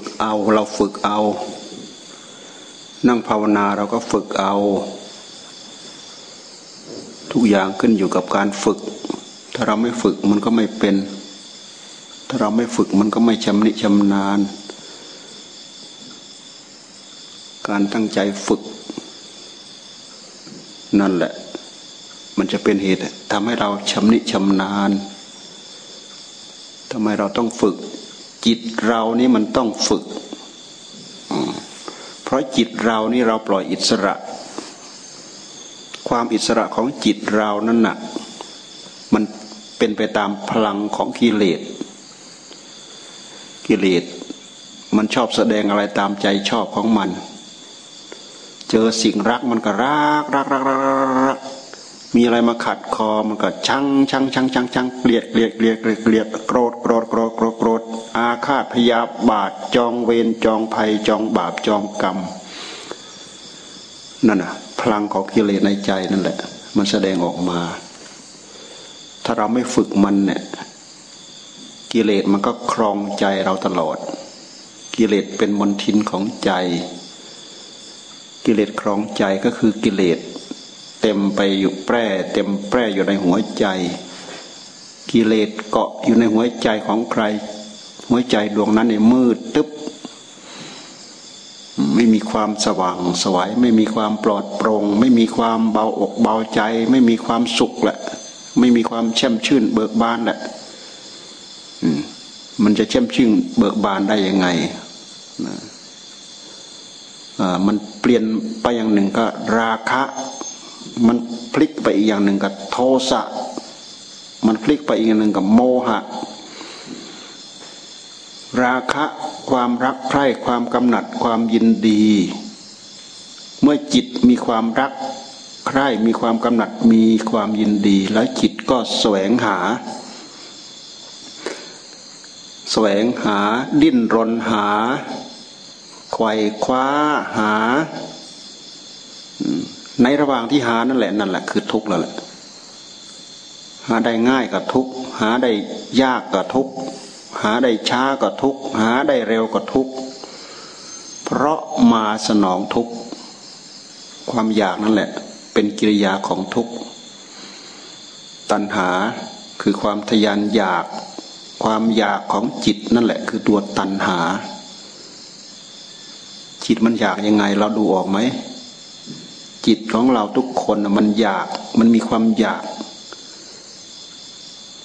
กเอาเราฝึกเอา นั่งภาวนาเราก็ฝึกเอา ทุกอย่างขึ้นอยู่กับการฝึก ถ้าเราไม่ฝึกมันก็ไม่เป็น ถ้าเราไม่ฝึกมันก็ไม่ชำนิชำนาญ การตั้งใจฝึก นั่นแหละ มันจะเป็นเหตุทำให้เราชำนิชำนาญทำไมเราต้องฝึก จิตเรานี่มันต้องฝึก เพราะจิตเรานี่เราปล่อยอิสระ ความอิสระของจิตเรานั่นน่ะ มันเป็นไปตามพลังของกิเลส กิเลสมันชอบแสดงอะไรตามใจชอบของมัน เจอสิ่งรักมันก็รักรักรักรักรัก มีอะไรมาขัดคอมันก็ชังชังชังชังชังเกลียดเกลียดเกลียดเกลียดเกลียดโกรธโกรธโกรธโกรธโกรธอาฆาตพยาบาทจองเวรจองภัยจองบาปจองกรรมนั่นน่ะ พลังของกิเลสในใจนั่นแหละ มันแสดงออกมา ถ้าเราไม่ฝึกมันเนี่ยกิเลสมันก็ครองใจเราตลอด กิเลสเป็นมนทินของใจ กิเลสครองใจก็คือกิเลส เต็มไปอยู่แปร่ เต็มแปร่อยู่ในหัวใจ กิเลสเกาะอยู่ในหัวใจของใคร หัวใจดวงนั้นเนี่ยมืดตึ๊บไม่มีความสว่างสวยไม่มีความปลอดโปร่งไม่มีความเบาอกเบาใจ ไม่มีความสุขแหละ ไม่มีความแช่มชื่นเบิกบานแหละมันจะแช่มชื่นเบิกบานได้ยังไงมันเปลี่ยนไปอย่างหนึ่งก็ราคะ มันพลิกไปอีกอย่างหนึ่งกับโทสะ มันพลิกไปอีกอย่างหนึ่งกับโมหะ ราคะความรักใคร่ความกำหนัดความยินดี เมื่อจิตมีความรักใคร่มีความกำหนัดมีความยินดี แล้วจิตก็แสวงหา แสวงหาดิ้นรนหาไขว่คว้าหา ในระหว่างที่หานั่นแหละนั่นแหละคือทุกข์แล้วแหละ หาได้ง่ายกับทุกข์หาได้ยากกับทุกข์หาได้ช้ากับทุกข์หาได้เร็วกับทุกข์เพราะมาสนองทุกข์ความอยากนั่นแหละ เป็นกิริยาของทุกข์ตัณหาคือความทยานอยาก ความอยากของจิตนั่นแหละ คือตัวตัณหา จิตมันอยากยังไงเราดูออกไหม จิตของเราทุกคนมันอยาก มันมีความอยาก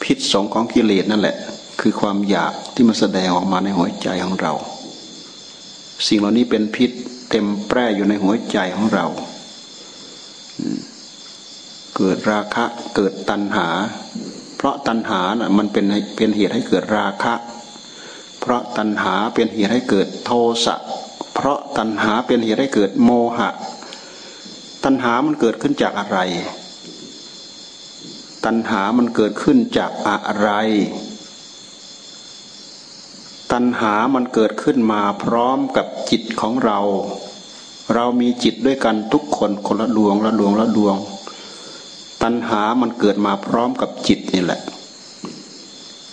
พิษสองของกิเลสนั่นแหละ คือความอยากที่มันแสดงออกมาในหัวใจของเรา สิ่งเหล่านี้เป็นพิษเต็มแปร่อยู่ในหัวใจของเรา เกิดราคะเกิดตัณหา เพราะตัณหาน่ะมันเป็นเป็นเหตุให้เกิดราคะ เพราะตัณหาเป็นเหตุให้เกิดโทสะเพราะตัณหาเป็นเหตุให้เกิดโมหะ ตัณหามันเกิดขึ้นจากอะไร ตัณหามันเกิดขึ้นจากอะไร ตัณหามันเกิดขึ้นมาพร้อมกับจิตของเรา เรามีจิตด้วยกันทุกคนคนละดวงละดวงละดวง ตัณหามันเกิดมาพร้อมกับจิตนี่แหละ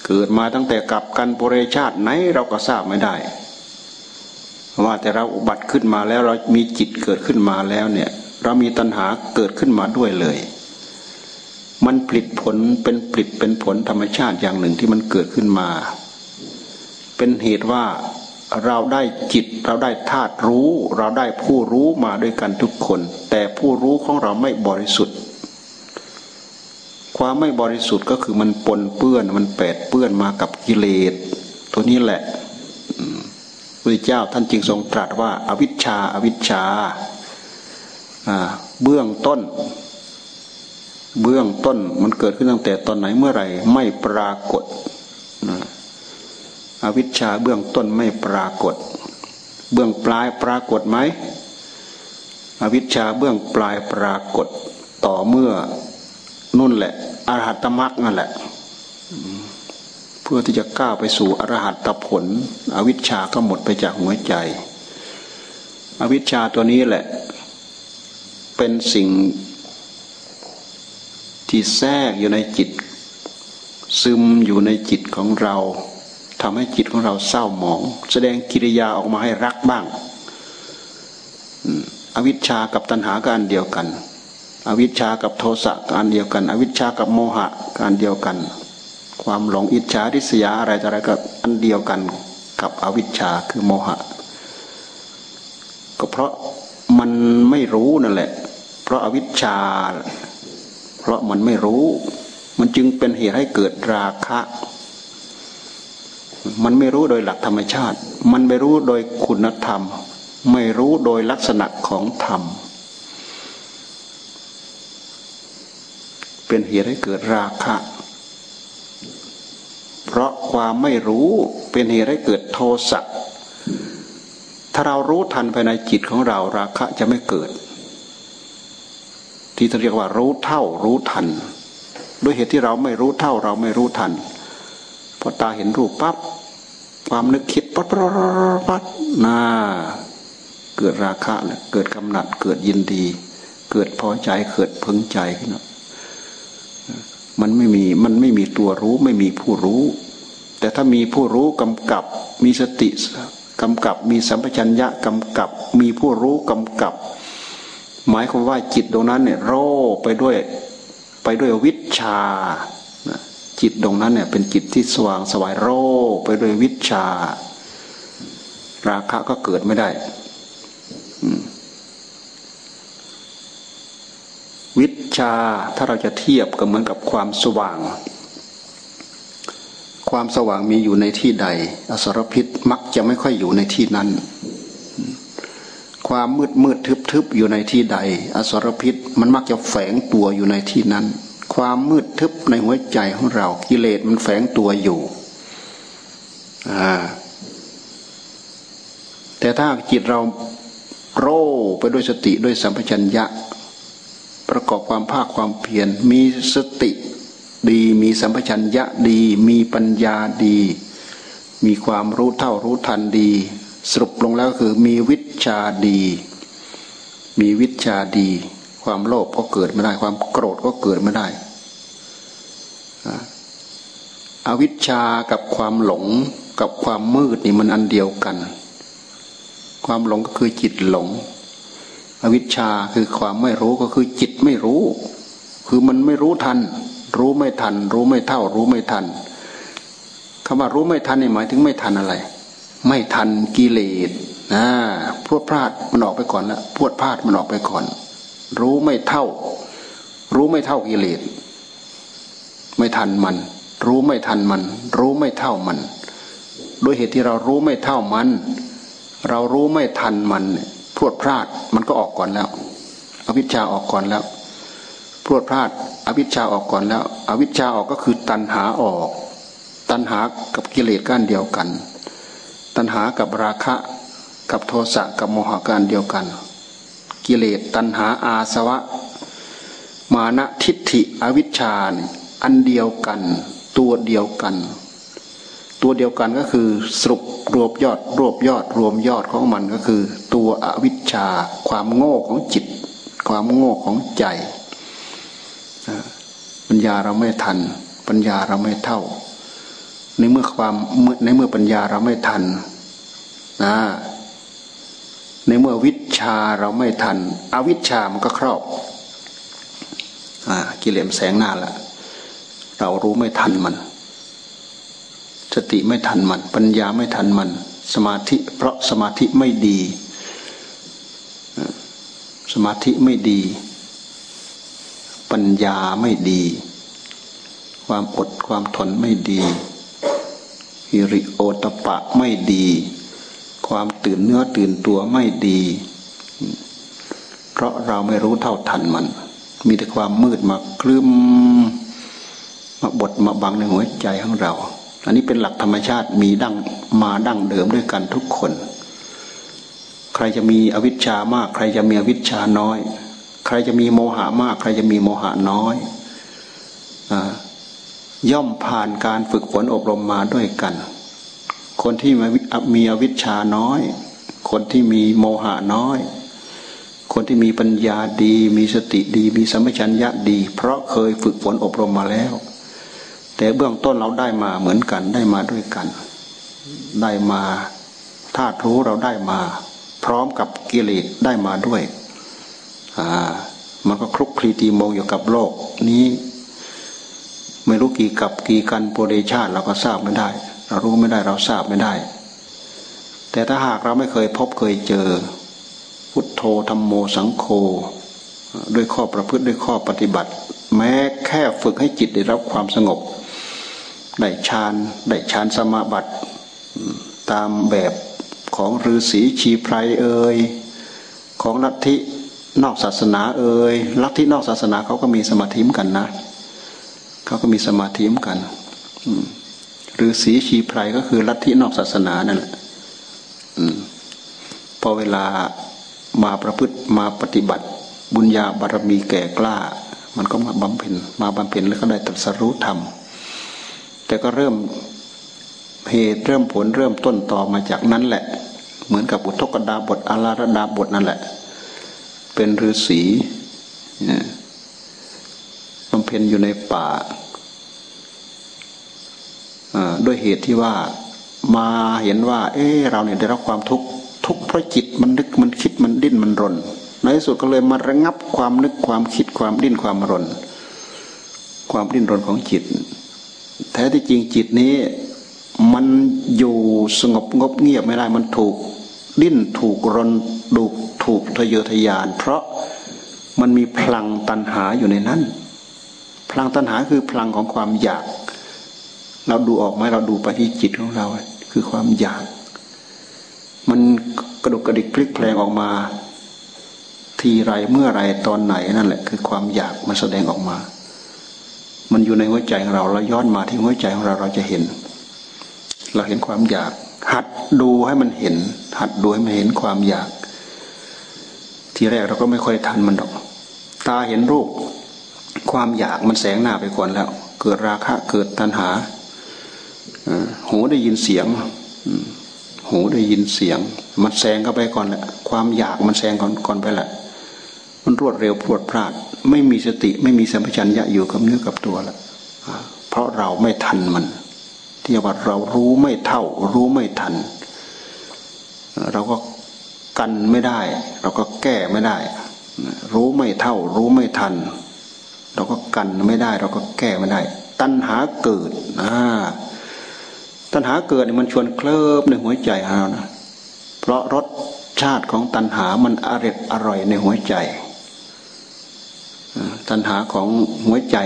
เกิดมาตั้งแต่กับกันปุเรชาติไหนเราก็ทราบไม่ได้ว่าแต่เราอุบัติขึ้นมาแล้วเรามีจิตเกิดขึ้นมาแล้วเนี่ย เรามีตัณหาเกิดขึ้นมาด้วยเลย มันผลิตผลเป็นผลิตเป็นผลธรรมชาติอย่างหนึ่งที่มันเกิดขึ้นมา เป็นเหตุว่าเราได้จิตเราได้ธาตุรู้ เราได้ผู้รู้มาด้วยกันทุกคน แต่ผู้รู้ของเราไม่บริสุทธิ์ ความไม่บริสุทธิ์ก็คือมันปนเปื้อนมันแปดเปื้อนมากับกิเลสตัวนี้แหละพระเจ้าท่านจึงทรงตรัสว่าอาวิชชาอาวิชชา เบื้องต้น เบื้องต้นมันเกิดขึ้นตั้งแต่ตอนไหนเมื่อไหร่ ไม่ปรากฏอวิชชาเบื้องต้นไม่ปรากฏ เบื้องปลายปรากฏไหมอวิชชาเบื้องปลายปรากฏต่อเมื่อนุ่นแหละอรหัตมรักนั่นแหละ เพื่อที่จะก้าวไปสู่อรหัตผล อวิชชาก็หมดไปจากหัวใจ อวิชชาตัวนี้แหละ เป็นสิ่งที่แทรกอยู่ในจิต ซึมอยู่ในจิตของเราทำให้จิตของเราเศร้าหมอง แสดงกิริยาออกมาให้รักบ้างอวิชชากับตัณหาการเดียวกัน อวิชชากับโทสะการเดียวกัน อวิชชากับโมหะการเดียวกัน ความหลงอิจฉาริษยาอะไรอะไรก็อันเดียวกันกับอวิชชาคือโมหะ ก็เพราะมันไม่รู้นั่นแหละ ราะอาวิชชา เพราะมันไม่รู้ มันจึงเป็นเหตุให้เกิดราคะ มันไม่รู้โดยหลักธรรมชาติ มันไม่รู้โดยคุณธรรม ไม่รู้โดยลักษณะของธรรม เป็นเหตุให้เกิดราคะ เพราะความไม่รู้เป็นเหตุให้เกิดโทสะถ้าเรารู้ทันภายในจิตของเราราคะจะไม่เกิด ที่เรียกว่ารู้เท่ารู้ทัน ด้วยเหตุที่เราไม่รู้เท่าเราไม่รู้ทันพอตาเห็นรูปปั๊บความนึกคิดปั๊บปั๊บปั๊บน่าเกิดราคะนะเกิดกำหนัดเกิดยินดี เกิดพอใจเกิดพึงใจขึ้นมันไม่มีมันไม่มีตัวรู้ไม่มีผู้รู้ แต่ถ้ามีผู้รู้กำกับมีสติกำกับมีสัมปชัญญะกำกับ มีผู้รู้กำกับ หมายความว่าจิตตรงนั้นเนี่ยโรไปด้วยไปด้วยวิชาจิตตรงนั้นเนี่ยเป็นจิตที่สว่างสวายโรไปด้วยวิชา ราคะก็เกิดไม่ได้วิชาถ้าเราจะเทียบก็เหมือนกับความสว่าง ความสว่างมีอยู่ในที่ใด อสรพิษมักจะไม่ค่อยอยู่ในที่นั้น ความมืดมืดทึบทึบอยู่ในที่ใด อสรพิษมันมักจะแฝงตัวอยู่ในที่นั้น ความมืดทึบในหัวใจของเรา กิเลสมันแฝงตัวอยู่แต่ถ้าจิตเราโร่ไปด้วยสติด้วยสัมปชัญญะ ประกอบความภาคความเพียรมีสติดีมีสัมปชัญญะดี มีปัญญาดี มีความรู้เท่ารู้ทันดี สรุปลงแล้วคือมีวิชาดี มีวิชาดี ความโลภก็เกิดไม่ได้ ความโกรธก็เกิดไม่ได้อวิชชากับความหลงกับความมืดนี่มันอันเดียวกัน ความหลงก็คือจิตหลง อวิชชาคือความไม่รู้ก็คือจิตไม่รู้ คือมันไม่รู้ทัน รู้ไม่ทัน รู้ไม่เท่า รู้ไม่ทันคำว่ารู้ไม่ทันนี่หมายถึงไม่ทันอะไร ไม่ทันกิเลสนะพวดพลาดมันออกไปก่อนแล้วพวดพลาดมันออกไปก่อน รู้ไม่เท่า รู้ไม่เท่ากิเลสไม่ทันมัน รู้ไม่ทันมัน รู้ไม่เท่ามันด้วยเหตุที่เรารู้ไม่เท่ามัน เรารู้ไม่ทันมันพวดพลาดมันก็ออกก่อนแล้ว อวิชชาออกก่อนแล้วพวดพลาด อวิชชาออกก่อนแล้ว อวิชชาออกก็คือตัณหาออก ตัณหากับกิเลสก้านเดียวกัน ตัณหากับราคะกับโทสะกับโมหะกานเดียวกัน กิเลสตัณหาอาสวะ มานะทิฏฐิอวิชชาอันเดียวกัน ตัวเดียวกัน ตัวเดียวกันก็คือสรุปรวบยอด รวบยอด รวมยอดของมันก็คือ ตัวอวิชชา ความโง่ของจิต ความโง่ของใจปัญญาเราไม่ทัน ปัญญาเราไม่เท่า ในเมื่อความในเมื่อปัญญาเราไม่ทันนะในเมื่อวิชาเราไม่ทัน อวิชามันก็ครอบกิเลสแสงหน้าละเรารู้ไม่ทันมัน สติไม่ทันมัน ปัญญาไม่ทันมัน สมาธิ เพราะสมาธิไม่ดี สมาธิไม่ดี ปัญญาไม่ดี ความอดความทนไม่ดี ฮิริโอตปะไม่ดี ความตื่นเนื้อตื่นตัวไม่ดี เพราะเราไม่รู้เท่าทันมัน มีแต่ความมืดมาคลืมมาบดมาบังในหัวใจของเรา อันนี้เป็นหลักธรรมชาติมีดั้งมาดั้งเดิมด้วยกันทุกคน ใครจะมีอวิชชามาก ใครจะมีอวิชชาน้อย ใครจะมีโมหะมาก ใครจะมีโมหะน้อยอ ย่อมผ่านการฝึกฝนอบรมมาด้วยกัน คนที่มีอวิชชาน้อย คนที่มีโมหะน้อย คนที่มีปัญญาดี มีสติดี มีสัมปชัญญะดี เพราะเคยฝึกฝนอบรมมาแล้ว แต่เบื้องต้นเราได้มาเหมือนกันได้มาด้วยกัน ได้มาธาตุรู้เราได้มา พร้อมกับกิเลสได้มาด้วย อ่า มันก็คลุกคลีตีมงอยู่กับโลกนี้ ไม่รู้กี่กับกี่กันโปเดชาติเราก็ทราบไม่ได้ เรารู้ไม่ได้เราทราบไม่ได้ แต่ถ้าหากเราไม่เคยพบเคยเจอ พุทโธธรรมโมสังโฆด้วยข้อประพฤติด้วยข้อปฏิบัติ แม้แค่ฝึกให้จิตได้รับความสงบ ได้ฌานได้ฌานสมาบัติตามแบบของฤาษีชีไพรเอ่ยของลัทธินอกศาสนาเอ่ยลัทธินอกศาสนาเขาก็มีสมาธิมกันนะ เขาก็มีสมาธิเหมือนกันฤาษีชีไพรก็คือลัทธินอกศาสนานั่นแหละพอเวลามาประพฤติมาปฏิบัติ บุญญาบารมีแก่กล้า มันก็มาบำเพ็ญมาบำเพ็ญแล้วก็ได้ตรัสรู้ธรรม แต่ก็เริ่มเหตุเริ่มผลเริ่มต้นต่อมาจากนั้นแหละ เหมือนกับอุทกดาบทอาราดาบทนั่นแหละ เป็นฤาษีบำเพ็ญอยู่ในป่า ด้วยเหตุที่ว่ามาเห็นว่า เออเราเนี่ยได้รับความทุกข์ทุกข์เพราะจิตมันนึกมันคิดมันดิ้นมันรน ในที่สุดก็เลยมาระงับความนึกความคิดความดิ้นความรน ความดิ้นรนของจิต แท้ที่จริงจิตนี้ มันอยู่สงบงบเงียบไม่ได้มันถูก ดิ้นถูกรนดูถูกทะเยอทะยาน เพราะมันมีพลังตันหาอยู่ในนั้น พลังตันหาคือพลังของความอยาก เราดูออกไหมเราดูไปที่จิตของเรา คือความอยาก มันกระดุกกระดิกพลิกแปลงออกมา ทีไรเมื่อไรตอนไหนนั่นแหละ คือความอยากมันแสดงออกมา มันอยู่ในหัวใจของเราเราย้อนมาที่หัวใจของเราเราจะเห็น เราเห็นความอยาก หัดดูให้มันเห็น หัดดูให้มันเห็นความอยาก ทีแรกเราก็ไม่ค่อยทันมันหรอก ตาเห็นรูป ความอยากมันแสงหน้าไปก่อนแล้ว เกิดราคะเกิดตัณหา หูได้ยินเสียงหูได้ยินเสียง มันแสงเข้าไปก่อนแหละความอยากมันแสงก่อนก่อนไปแหละ มันรวดเร็วพรวดพลาด ไม่มีสติไม่มีสัมปชัญญะอยู่กับเนื้อกับตัวละเพราะเราไม่ทันมัน ที่ว่าเรารู้ไม่เท่า รู้ไม่ทัน เราก็กันไม่ได้ เราก็แก้ไม่ได้ รู้ไม่เท่า รู้ไม่ทัน เราก็กันไม่ได้ เราก็แก้ไม่ได้ ตัณหาเกิดอ่า ตัณหาเกิดมันชวนเคลิบในหัวใจเรานะ เพราะรสชาติของตัณหามันอร่อยอร่อยในหัวใจ ตัณหาของหัวใจ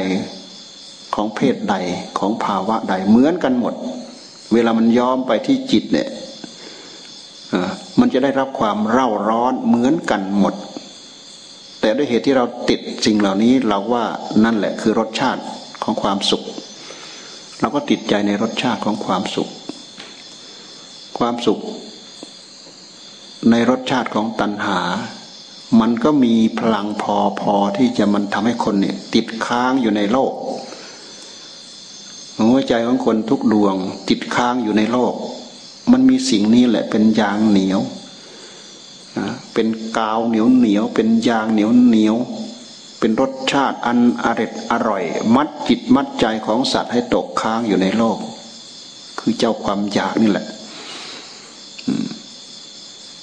ของเพศใดของภาวะใดเหมือนกันหมด เวลามันย้อมไปที่จิตเนี่ยมันจะได้รับความเร่าร้อนเหมือนกันหมด แต่ด้วยเหตุที่เราติดสิ่งเหล่านี้เราว่านั่นแหละคือรสชาติของความสุข เราก็ติดใจในรสชาติของความสุข ความสุข ในรสชาติของตัณหา มันก็มีพลังพอพอที่จะมันทำให้คนเนี่ยติดค้างอยู่ในโลก หัวใจของคนทุกดวง ติดค้างอยู่ในโลก มันมีสิ่งนี้แหละเป็นยางเหนียวเป็นกาวเหนียวเหนียวเป็นยางเหนียวเหนียว เป็นรสชาติอันอร็ดอร่อย มัดจิตมัดใจของสัตว์ให้ตกค้างอยู่ในโลก คือเจ้าความอยากนี่แหละ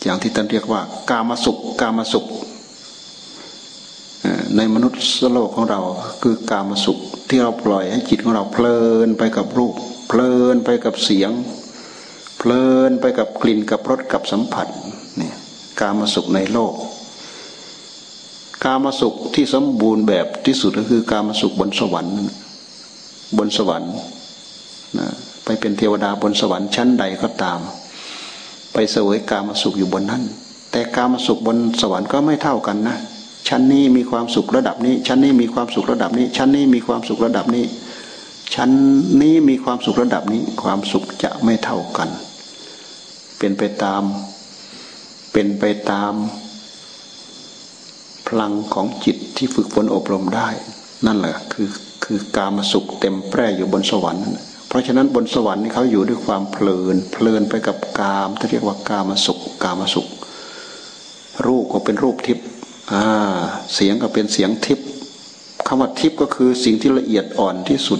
อย่างที่ท่านเรียกว่า กามสุข กามสุขในมนุษย์โลกของเราคือกามสุข ที่เราปล่อยให้จิตของเราเพลินไปกับรูป เพลินไปกับเสียง เพลินไปกับกลิ่นกับรสกับสัมผัสเนี่ยกามสุขในโลก กามาสุขที่สมบูรณ์แบบที่สุดก็คือกามาสุขบนสวรรค์ บนสวรรค์นะไปเป็นเทวดาบนสวรรค์ชั้นใดก็ตาม ไปเสวยกามาสุขอยู่บนนั้น แต่กามาสุขบนสวรรค์ก็ไม่เท่ากันนะชั้นนี้มีความสุขระดับนี้ ชั้นนี้มีความสุขระดับนี้ ชั้นนี้มีความสุขระดับนี้ ชั้นนี้มีความสุขระดับนี้ ความสุขจะไม่เท่ากัน เป็นไปตาม เป็นไปตาม ลังของจิตที่ฝึกฝนอบรมได้ นั่นแหละคือคือกามสุขเต็มแปร่อยู่บนสวรรค์เพราะฉะนั้นบนสวรรค์นี่เขาอยู่ด้วยความเพลิน เพลินไปกับกามที่เรียกว่ากามสุข กามสุข รูปก็เป็นรูปทิพย์เสียงก็เป็นเสียงทิพย์คำว่าทิพย์ก็คือสิ่งที่ละเอียดอ่อนที่สุด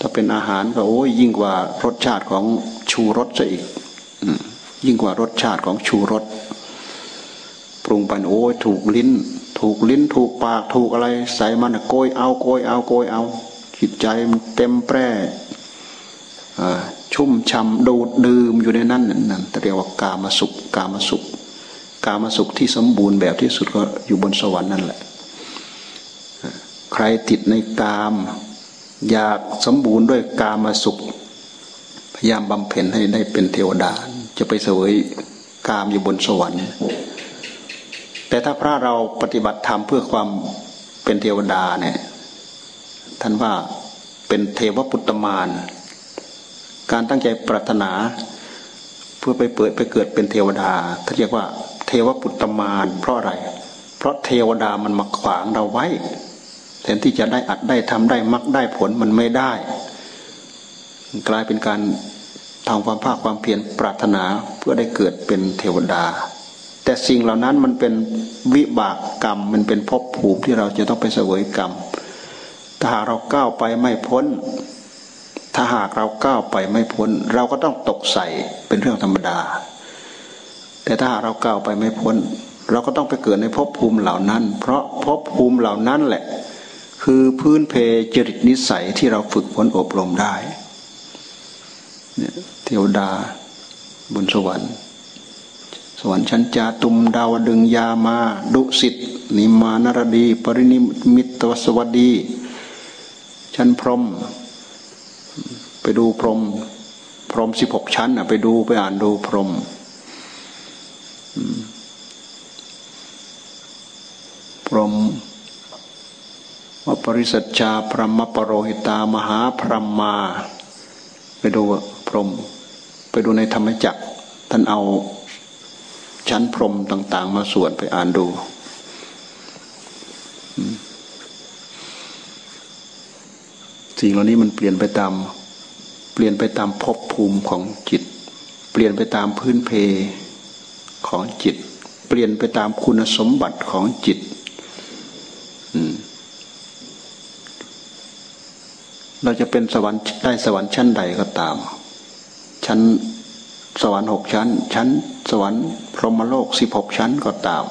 ถ้าเป็นอาหารก็โอ้ยยิ่งกว่ารสชาติของชูรสซะอีกยิ่งกว่ารสชาติของชูรส รุงไปโอ้ยถูกลิ้น ถูกลิ้นถูกปากถูกอะไร ใส่มันโกยเอาโกยเอาโกยเอาจิตใจมันเต็มแปร่ชุ่มช่ำดูดดื่มอยู่ในนั้นนั่นเรียกว่ากามาสุขกามาสุข กามาสุขที่สมบูรณ์แบบที่สุดก็อยู่บนสวรรค์นั่นแหละ ใครติดในกาม อยากสมบูรณ์ด้วยกามาสุข พยายามบำเพ็ญให้ได้เป็นเทวดา จะไปเสวยกามอยู่บนสวรรค์ แต่ถ้าพระเราปฏิบัติธรรมเพื่อความเป็นเทวดาเนี่ยท่านว่าเป็นเทวปุตตมาน การตั้งใจปรารถนา เพื่อไปเปิดไปเกิดเป็นเทวดาท่านเรียกว่า เทวปุตตมาน เพราะอะไร เพราะเทวดามันมาขวางเราไว้แทนที่จะได้อัดได้ทำได้มักได้ผลมันไม่ได้ กลายเป็นการทำความภาคความเพียรปรารถนาเพื่อได้เกิดเป็นเทวดา แต่สิ่งเหล่านั้นมันเป็นวิบากกรรม มันเป็นภพภูมิที่เราจะต้องไปเสวยกรรม ถ้าหากเราก้าวไปไม่พ้น ถ้าหากเราก้าวไปไม่พ้น เราก็ต้องตกใส่เป็นเรื่องธรรมดา แต่ถ้าหากเราก้าวไปไม่พ้น เราก็ต้องไปเกิดในภพภูมิเหล่านั้น เพราะภพภูมิเหล่านั้นแหละ คือพื้นเพจริตนิสัยที่เราฝึกฝนอบรมได้เนี่ยเทวดาบนสวรรค์ สวรรค์ชั้นจาตุมดาวดึงยามา ดุสิตนิมานรดี ปรินิมิตวสวัสดี ชั้นพรม ไปดูพรม พรมสิบหกชั้นอะ ไปดูไปอ่านดูพรมพรมวปริสัจจาพรหมปรโรหิตามหาพรหมา ไปดูพรม ไปดูในธรรมจักรท่านเอา ชั้นพรมต่าง ๆ มาสวดไปอ่านดูสิ่งเหล่านี้มันเปลี่ยนไปตาม เปลี่ยนไปตามภพภูมิของจิต เปลี่ยนไปตามพื้นเพของจิต เปลี่ยนไปตามคุณสมบัติของจิตเราจะเป็นสวรรค์ได้สวรรค์ชั้นใดก็ตาม ชั้น สวรรค์หกชั้น ชั้น สวรรค์พรหมโลกสิบหกชั้นก็ตาม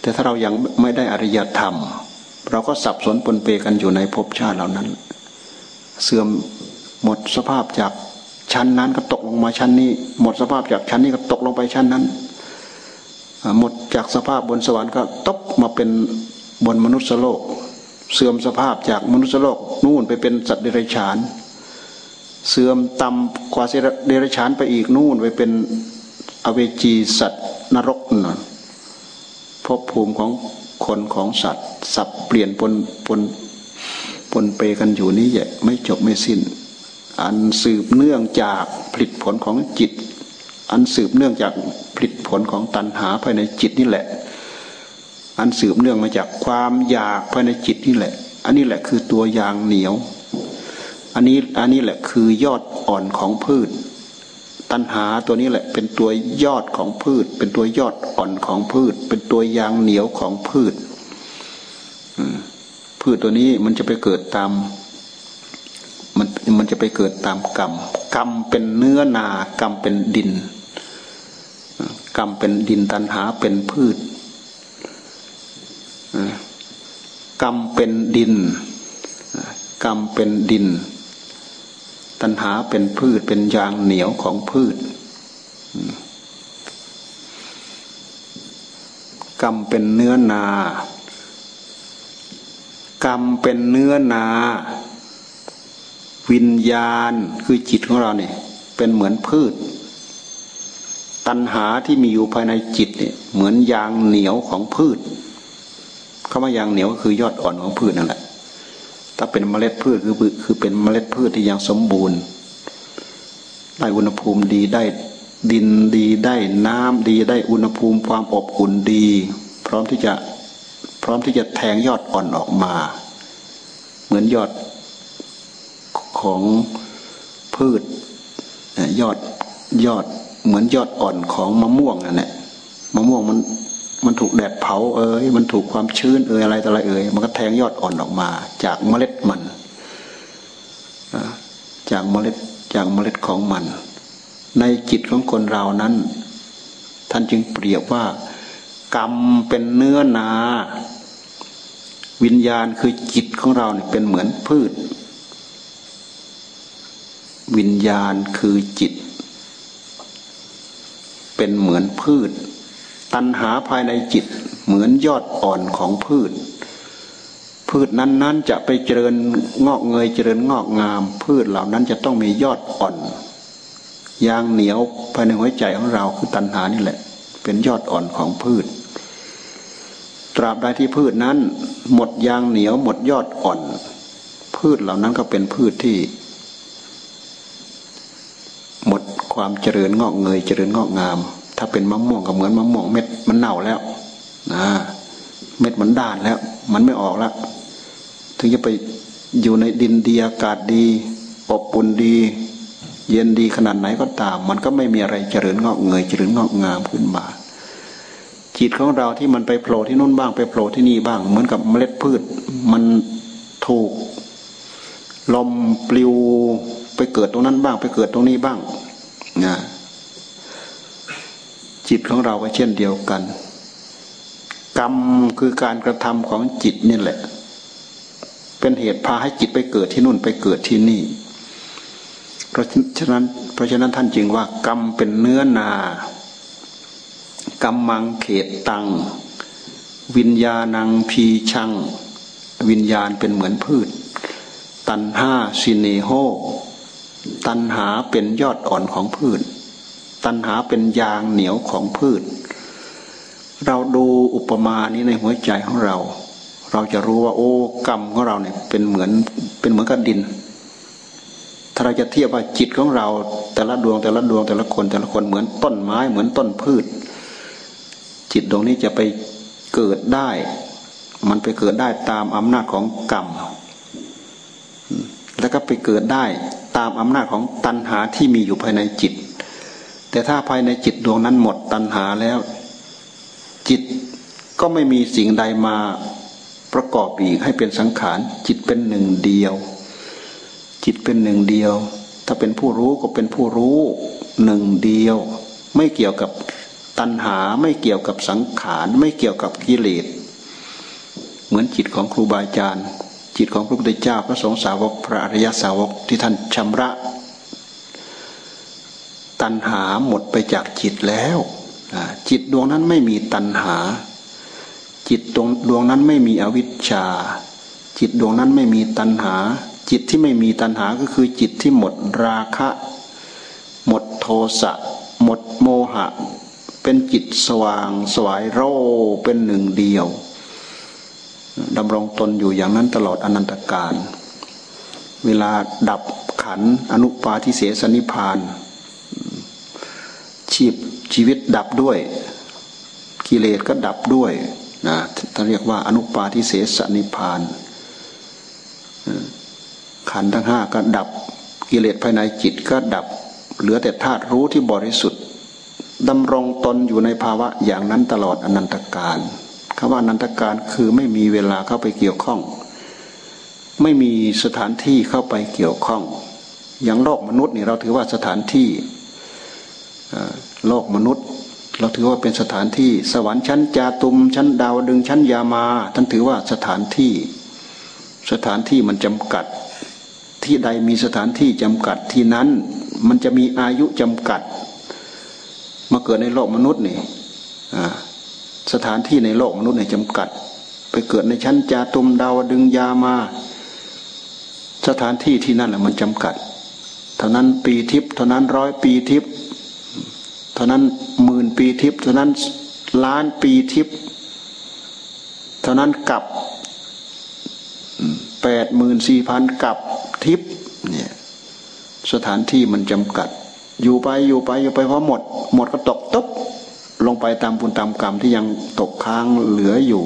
แต่ถ้าเรายังไม่ได้อริยธรรม เราก็สับสนปนเปกันอยู่ในภพชาติเหล่านั้น เสื่อมหมดสภาพจากชั้นนั้นก็ตกลงมาชั้นนี้ หมดสภาพจากชั้นนี้ก็ตกลงไปชั้นนั้น หมดจากสภาพบนสวรรค์ก็ตกมาเป็นบนมนุษย์โลก เสื่อมสภาพจากมนุษย์โลกนู่นไปเป็นสัตว์เดรัจฉาน เสื่อมต่ำกว่าเดรัจฉานไปอีกนู่นไปเป็นอเวจีสัตว์นรกนั่นภพภูมิของคนของสัตว์ สับเปลี่ยนปนปนปนเปกันอยู่นี้แหละไม่จบไม่สิ้น อันสืบเนื่องจากผลิตผลของจิต อันสืบเนื่องจากผลิตผลของตัณหาภายในจิตนี่แหละ อันสืบเนื่องมาจากความอยากภายในจิตนี่แหละ อันนี้แหละคือตัวยางเหนียว อันนี้อันนี้แหละคือยอดอ่อนของพืช ตัณหาตัวนี้แหละเป็นตัวยอดของพืช เป็นตัวยอดอ่อนของพืช เป็นตัวยางเหนียวของพืชพืชตัวนี้มันจะไปเกิดตามมันมันจะไปเกิดตามกรรมกรรมเป็นเนื้อนากรรมเป็นดินกรรมเป็นดินตันหาเป็นพืชกรรมเป็นดินกรรมเป็นดิน ตันหาเป็นพืชเป็นยางเหนียวของพืชกรรมเป็นเนื้อนากรรมเป็นเนื้อนา วิญญาณคือจิตของเราเนี่ย เป็นเหมือนพืช ตัณหาที่มีอยู่ภายในจิตเนี่ยเหมือนยางเหนียวของพืชคำว่ายางเหนียวก็คือยอดอ่อนของพืชนั่นแหละ ถ้าเป็นเมล็ดพืชคือคือเป็นเมล็ดพืชที่ยังสมบูรณ์ ได้อุณหภูมิดีได้ดินดีได้น้ำดีได้อุณหภูมิความอบอุ่นดี พร้อมที่จะพร้อมที่จะแทงยอดอ่อนออกมา เหมือนยอดของพืชยอดยอดเหมือนยอดอ่อนของมะม่วงนั่นแหละมะม่วงมัน มันถูกแดดเผาเอ้ยมันถูกความชื้นเอ้ยอะไรต่ออะไรเอ้ยมันก็แทงยอดอ่อนออกมา จากเมล็ดมันจากเมล็ดจากเมล็ดของมัน ในจิตของคนเรานั้น ท่านจึงเปรียบว่า กรรมเป็นเนื้อนา วิญญาณคือจิตของเราเนี่ยเป็นเหมือนพืช วิญญาณคือจิต เป็นเหมือนพืช ตัณหาภายในจิตเหมือนยอดอ่อนของพืช พืชนั้นๆจะไปเจริญงอกเงยเจริญงอกงาม พืชเหล่านั้นจะต้องมียอดอ่อนยางเหนียวภายในหัวใจของเราคือตัณหานี่แหละ เป็นยอดอ่อนของพืช ตราบใดที่พืชนั้น หมดยางเหนียวหมดยอดอ่อน พืชเหล่านั้นก็เป็นพืชที่ หมดความเจริญงอกเงยเจริญงอกงาม ถ้าเป็นมะม่วงก็เหมือนมะม่วงเม็ดมันเน่าแล้วนะเม็ดมันด่านแล้ว มันไม่ออกแล้วถึงจะไปอยู่ในดินดีอากาศดีอบอุ่นดี เย็นดีขนาดไหนก็ตาม มันก็ไม่มีอะไรเจริญงอกเงยเจริญงอกงามขึ้นมาจิตของเราที่มันไปโผล่ที่นู่นบ้างไปโผล่ที่นี่บ้าง เหมือนกับเมล็ดพืช มันถูก ลมปลิวไปเกิดตรงนั้นบ้าง ไปเกิดตรงนี้บ้างนะ จิตของเราก็เช่นเดียวกัน กรรมคือการกระทำของจิตนี่แหละ เป็นเหตุพาให้จิตไปเกิดที่นู่นไปเกิดที่นี่ เพราะฉะนั้นเพราะฉะนั้นท่านจึงว่ากรรมเป็นเนื้อนา กรรมังเขตตัง วิญญาณังพีชัง วิญญาณเป็นเหมือนพืช ตันห้าสิเนโฮตันหาเป็นยอดอ่อนของพืช ตันหาเป็นยางเหนียวของพืช เราดูอุปมานี้ในหัวใจของเรา เราจะรู้ว่าโอ้กรรมของเราเนี่ยเป็นเหมือนเป็นเหมือนกับดิน ถ้าเราจะเทียบว่าจิตของเรา แต่ละดวงแต่ละดวงแต่ละคนแต่ละคนเหมือนต้นไม้เหมือนต้นพืช จิตดวงนี้จะไปเกิดได้ มันไปเกิดได้ตามอำนาจของกรรม แล้วก็ไปเกิดได้ตามอำนาจของตัณหาที่มีอยู่ภายในจิต แต่ถ้าภายในจิตดวงนั้นหมดตัณหาแล้ว จิตก็ไม่มีสิ่งใดมาประกอบอีกให้เป็นสังขาร จิตเป็นหนึ่งเดียว จิตเป็นหนึ่งเดียว ถ้าเป็นผู้รู้ก็เป็นผู้รู้หนึ่งเดียว ไม่เกี่ยวกับตัณหาไม่เกี่ยวกับสังขาร ไม่เกี่ยวกับกิเลสเหมือนจิตของครูบาอาจารย์ จิตของพระพุทธเจ้าพระสงฆ์สาวกพระอริยสาวกที่ท่านชำระ ตัณหาหมดไปจากจิตแล้วจิตดวงนั้นไม่มีตัณหา จิตดวงดวงนั้นไม่มีอวิชชา จิตดวงนั้นไม่มีตัณหา จิตที่ไม่มีตัณหาก็คือจิตที่หมดราคะ หมดโทสะหมดโมหะ เป็นจิตสว่างสวายโรเป็นหนึ่งเดียวดำรงตนอยู่อย่างนั้นตลอดอนันตกาลเวลาดับขันอนุปาทิเสสนิพาน ชีพชีวิตดับด้วย กิเลสก็ดับด้วยนะท่านเรียกว่าอนุปาทิเสสนิพาน ขันทั้งห้าก็ดับ กิเลสภายในจิตก็ดับ เหลือแต่ธาตุรู้ที่บริสุทธิ์ดำรงตนอยู่ในภาวะอย่างนั้นตลอดอนันตการคำว่าอนันตการคือไม่มีเวลาเข้าไปเกี่ยวข้อง ไม่มีสถานที่เข้าไปเกี่ยวข้อง อย่างโลกมนุษย์นี่เราถือว่าสถานที่ โลกมนุษย์ เราถือว่าเป็นสถานที่ สวรรค์ชั้นจาตุมชั้นดาวดึงชั้นยามา ท่านถือว่าสถานที่ สถานที่มันจำกัด ที่ใดมีสถานที่จำกัดที่นั้นมันจะมีอายุจำกัด มาเกิดในโลกมนุษย์นี่สถานที่ในโลกมนุษย์เนี่ยจำกัด ไปเกิดในชั้นจาตุมดาวดึงยามา สถานที่ที่นั่นแหละมันจำกัด เท่านั้นปีทิพย์เท่านั้นร้อยปีทิพย์ เท่านั้นหมื่นปีทิพย์เท่านั้นล้านปีทิพย์เท่านั้นกับแปดหมื่นสี่พันกับทิพย์เนี่ยสถานที่มันจำกัด อยู่ไปอยู่ไปอยู่ไปเพราะหมด หมดก็ตกตบลงไปตามบุญตามกรรมที่ยังตกค้างเหลืออยู่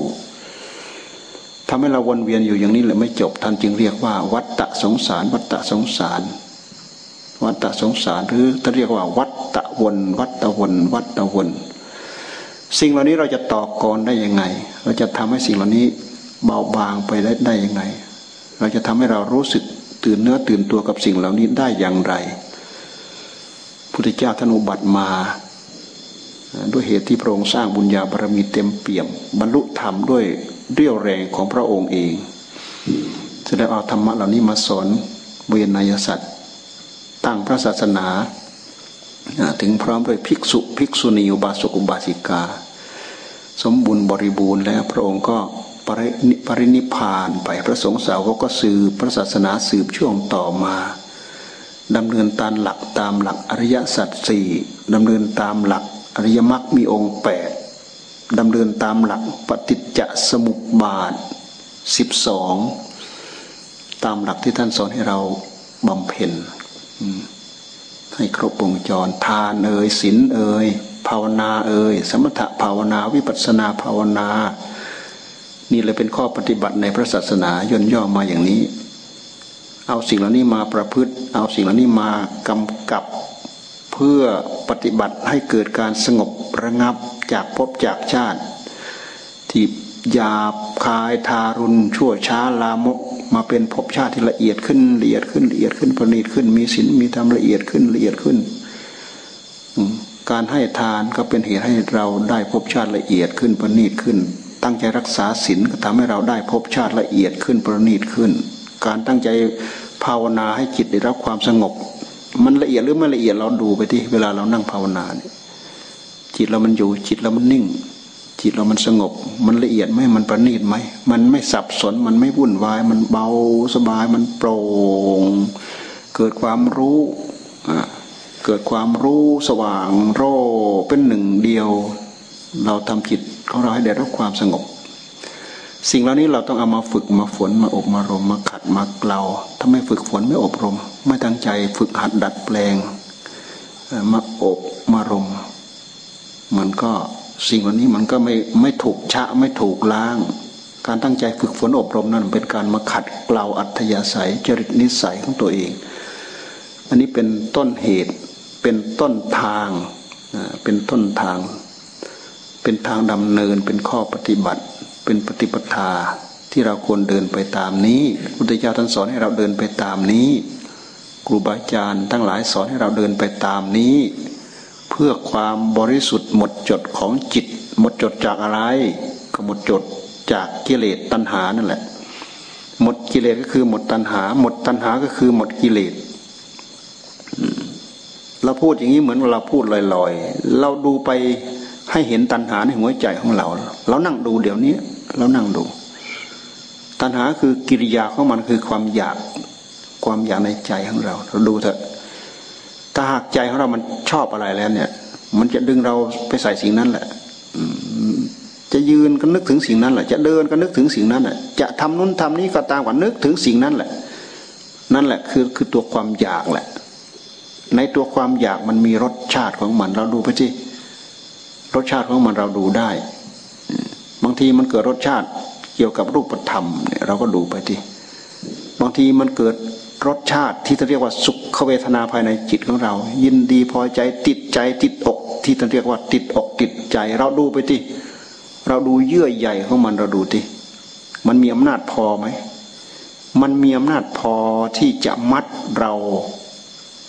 ทำให้เราวนเวียนอยู่อย่างนี้เลยไม่จบท่านจึงเรียกว่า วัฏฏะสงสาร วัฏฏะสงสาร วัฏสงสารหรือจะเรียกว่าวัฏวนวัฏวนวัฏวนสิ่งเหล่านี้เราจะต่อกรได้ยังไง เราจะทำให้สิ่งเหล่านี้เบาบางไปได้ได้ยังไง เราจะทำให้เรารู้สึกตื่นเนื้อตื่นตัวกับสิ่งเหล่านี้ได้อย่างไร พุทธเจ้าท่านอุบัติมาด้วยเหตุที่พระองค์สร้างบุญญาบารมีเต็มเปี่ยม บรรลุธรรมด้วยเรี่ยวแรงของพระองค์เองจะได้เอาธรรมะเหล่านี้มาสอนเวนยสัตว์ ตั้งพระศาสนา ถึงพร้อมด้วยภิกษุภิกษุณีอุบาสกอุบาสิกา สมบูรณ์บริบูรณ์แล้วพระองค์ก็ปริปรินิพานไปพระสงฆ์สาวกก็สืบพระศาสนาสืบช่วงต่อมาดำเนินตามหลักตามหลักอริยสัจสี่ดำเนินตามหลักอริยมรรคมีองค์แปดดำเนินตามหลักปฏิจจสมุปบาทสิบสองตามหลักที่ท่านสอนให้เราบำเพ็ญ ให้ครบวงจรทานเอ่ยศีลเอ่ยภาวนาเอ่ยสมถะภาวนาวิปัสนาภาวนา นี่เลยเป็นข้อปฏิบัติในพระศาสนาย่นย่อมาอย่างนี้ เอาสิ่งเหล่านี้มาประพฤติ เอาสิ่งเหล่านี้มากำกับเพื่อปฏิบัติให้เกิดการสงบระงับจากภพจากชาติ ที่หยาบคายทารุณชั่วช้าลามก มาเป็นภพชาติที่ละเอียดขึ้นละเอียดขึ้นละเอียดขึ้นประณีตขึ้น มีศีลมีธรรมละเอียดขึ้นละเอียดขึ้นการให้ทานก็เป็นเหตุให้เราได้ภพชาติละเอียดขึ้นประณีตขึ้น ตั้งใจรักษาศีลก็ทำให้เราได้ภพชาติละเอียดขึ้นประณีตขึ้น การตั้งใจภาวนาให้จิตได้รับความสงบ มันละเอียดหรือไม่ละเอียดเราดูไปที่เวลาเรานั่งภาวนาเนี่ยจิตเรามันอยู่จิตเรามันนิ่ง จิตเรามันสงบ มันละเอียดไหมมันประณีตไหม มันไม่สับสน มันไม่วุ่นวาย มันเบาสบาย มันโปร่ง เกิดความรู้เกิดความรู้สว่างโรเป็นหนึ่งเดียว เราทำจิตของเราให้ได้รับความสงบ สิ่งเหล่านี้เราต้องเอามาฝึกมาฝนมาอบมารมมาขัดมาเกลาถ้าไม่ฝึกฝนไม่อบรม ไม่ตั้งใจฝึกหัดดัดแปลงมาอบมารมมันก็ สิ่งเหล่านี้มันก็ไม่ไม่ถูกชะไม่ถูกล้าง การตั้งใจฝึกฝนอบรมนั้นเป็นการมาขัดเกลาอัธยาศัยจริตนิสัยของตัวเอง อันนี้เป็นต้นเหตุเป็นต้นทางเป็นต้นทาง เป็นทางดำเนินเป็นข้อปฏิบัติ เป็นปฏิปทาที่เราควรเดินไปตามนี้พุทธเจ้าท่านสอนให้เราเดินไปตามนี้ครูบาอาจารย์ทั้งหลายสอนให้เราเดินไปตามนี้ เพื่อความบริสุทธิ์หมดจดของจิต หมดจดจากอะไร ก็หมดจดจากกิเลสตัณหานั่นแหละ หมดกิเลสก็คือหมดตัณหา หมดตัณหาก็คือหมดกิเลสเราพูดอย่างนี้เหมือนเราพูดลอยๆ เราดูไปให้เห็นตัณหาในหัวใจของเรา เรานั่งดูเดี๋ยวนี้ เรานั่งดู ตัณหาคือกิริยาของมันคือความอยากความอยากในใจของเรา เราดูเถอะ ถ้าหากใจของเรามันชอบอะไรแล้ว เนี่ย มันจะดึงเราไปใส่สิ่งนั้นแหละจะยืนก็นึกถึงสิ่งนั้นแหละ จะเดินก็นึกถึงสิ่งนั้นแหละ จะทำนู้นทำนี้ก็ตามกว่านึกถึงสิ่งนั้นแหละ นั่นแหละคือคือตัวความอยากแหละ ในตัวความอยากมันมีรสชาติของมันเราดูไปที่รสชาติของมันเราดูได้ บางทีมันเกิดรสชาติเกี่ยวกับรูปธรรมเนี่ยเราก็ดูไปที่บางทีมันเกิด รสชาติที่เรียกว่าสุขเวทนาภายในจิตของเรา ยินดีพอใจติดใจติดอก ที่เรียกว่าติดอกติดใจ เราดูไปที่เราดูเยื่อใหญ่ของมันเราดูที่มันมีอำนาจพอไหมมันมีอำนาจพอที่จะมัดเรา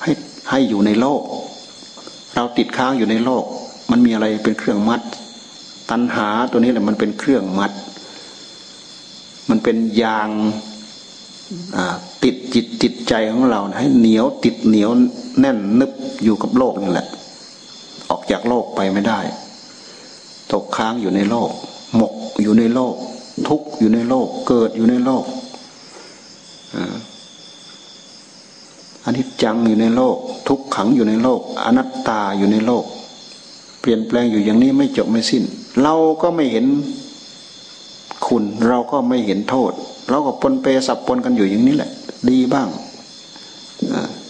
ให้ให้อยู่ในโลก เราติดค้างอยู่ในโลก มันมีอะไรเป็นเครื่องมัด ตัณหาตัวนี้แหละมันเป็นเครื่องมัด มันเป็นยาง ติดจิตติดใจของเราให้เหนียวติดเหนียวแน่นนึบอยู่กับโลกนี่แหละ ออกจากโลกไปไม่ได้ ตกค้างอยู่ในโลก หมกอยู่ในโลก ทุกอยู่ในโลก เกิดอยู่ในโลกอันนี้จังอยู่ในโลก ทุกขังอยู่ในโลก อนัตตาอยู่ในโลก เปลี่ยนแปลงอยู่อย่างนี้ไม่จบไม่สิ้น เราก็ไม่เห็นคุณเราก็ไม่เห็นโทษ เราก็ปนเปสับปนกันอยู่อย่างนี้แหละ ดีบ้าง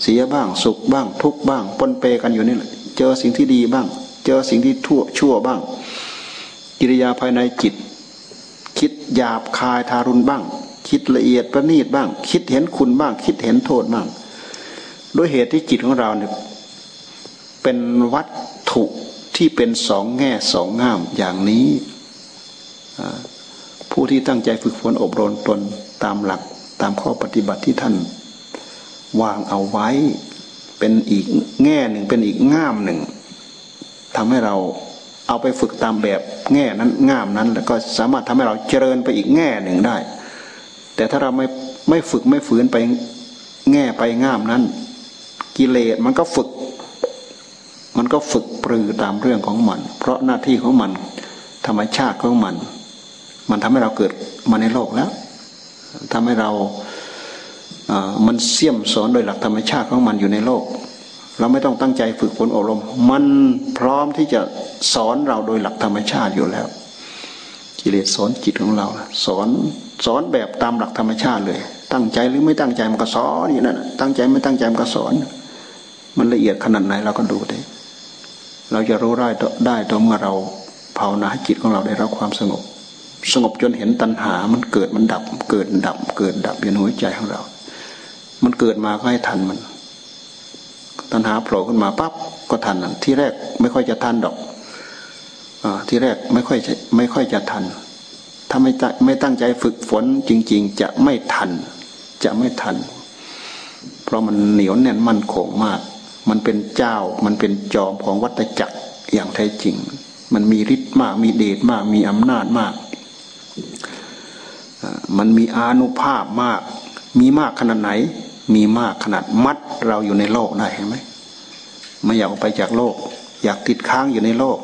เสียบ้างสุขบ้าง ทุกบ้าง ปนเปกันอยู่นี่แหละ เจอสิ่งที่ดีบ้าง เจอสิ่งที่ทั่วชั่วบ้าง กิริยาภายในจิต คิดหยาบคายทารุณบ้าง คิดละเอียดประณีตบ้าง คิดเห็นคุณบ้าง คิดเห็นโทษบ้างด้วยเหตุที่จิตของเราเนี่ยเป็นวัตถุที่เป็นสองแง่สองงามอย่างนี้ ผู้ที่ตั้งใจฝึกฝนอบรมตนตามหลักตามข้อปฏิบัติที่ท่าน วางเอาไว้เป็นอีกแง่หนึ่งเป็นอีกง่ามหนึ่งทำให้เราเอาไปฝึกตามแบบแง่นั้นง่ามนั้น แล้วก็สามารถทำให้เราเจริญไปอีกแง่หนึ่งได้ แต่ถ้าเราไม่ไม่ฝึกไม่ฝืนไปแง่ไปง่ามนั้น กิเลสมันก็ฝึก มันก็ฝึกปรือตามเรื่องของมัน เพราะหน้าที่ของมัน ธรรมชาติของมัน มันทำให้เราเกิดมาในโลกแล้วทำให้เรามันเสี่ยมสอนโดยหลักธรรมชาติของมันอยู่ในโลก เราไม่ต้องตั้งใจฝึกฝนอบรม มันพร้อมที่จะสอนเราโดยหลักธรรมชาติอยู่แล้ว กิเลสสอนจิตของเราสอนสอนแบบตามหลักธรรมชาติเลย ตั้งใจหรือไม่ตั้งใจมันก็สอนอยู่นั่นตั้งใจไม่ตั้งใจมันก็สอน มันละเอียดขนาดไหนเราก็ดูได้เราจะรู้ได้ได้ต่อเมื่อเราภาวนาจิตของเราได้รับความสงบ สงบจนเห็นตัณหา มันเกิดมันดับ เกิดดับ เกิดดับอยู่ในหัวใจของเรา มันเกิดมาก็ให้ทันมัน ตัณหาโผล่ขึ้นมาปั๊บก็ทันทันที่แรกไม่ค่อยจะทันดอกอที่แรกไม่ค่อยไม่ค่อยจะทัน ถ้าไม่ไม่ตั้งใจฝึกฝนจริง ๆ จะไม่ทัน จะไม่ทัน เพราะมันเหนียวแน่นมั่นคงมาก มันเป็นเจ้า มันเป็นจอมของวัตจักรอย่างแท้จริง มันมีฤทธิ์มาก มีเดชมาก มีอำนาจมาก มันมีอานุภาพมาก มีมากขนาดไหน มีมากขนาดมัดเราอยู่ในโลกได้เห็นไหมไม่อยากออกไปจากโลก อยากติดค้างอยู่ในโลก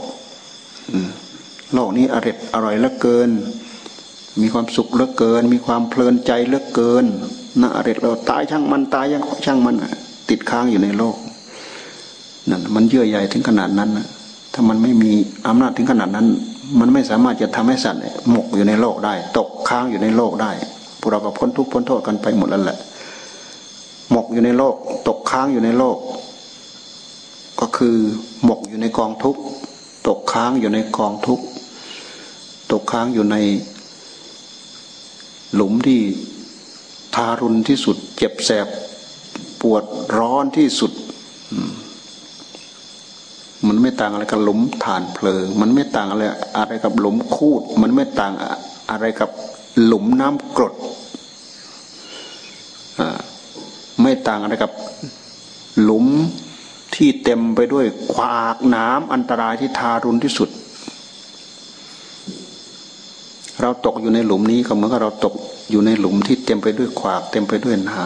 โลกนี้อร่อยอร่อยเหลือเกิน มีความสุขเหลือเกิน มีความเพลินใจเหลือเกินน่าอร่อยเราตายช่างมันตายยังช่างมันติดค้างอยู่ในโลกนั่นมันเยื่อใหญ่ถึงขนาดนั้นถ้ามันไม่มีอำนาจถึงขนาดนั้น มันไม่สามารถจะทำให้สัตว์หมกอยู่ในโลกได้ ตกค้างอยู่ในโลกได้ พวกเราก็พ้นทุกข์พ้นโทษกันไปหมดแล้วแหละ หมกอยู่ในโลก ตกค้างอยู่ในโลก ก็คือหมกอยู่ในกองทุกข์ตกค้างอยู่ในกองทุกข์ตกค้างอยู่ใน หลุมที่ทารุณที่สุด เจ็บแสบปวดร้อนที่สุด มันไม่ต่างอะไรกับหลุมฐานเพลิง มันไม่ต่างอะไรอะไรกับหลุมคูด มันไม่ต่างอะไรกับหลุมน้ำกรดไม่ต่างอะไรกับหลุมที่เต็มไปด้วยขวากน้ำอันตรายที่ทารุณที่สุด เราตกอยู่ในหลุมนี้ก็เหมือนกับเราตกอยู่ในหลุมที่เต็มไปด้วยขวาก เต็มไปด้วยน้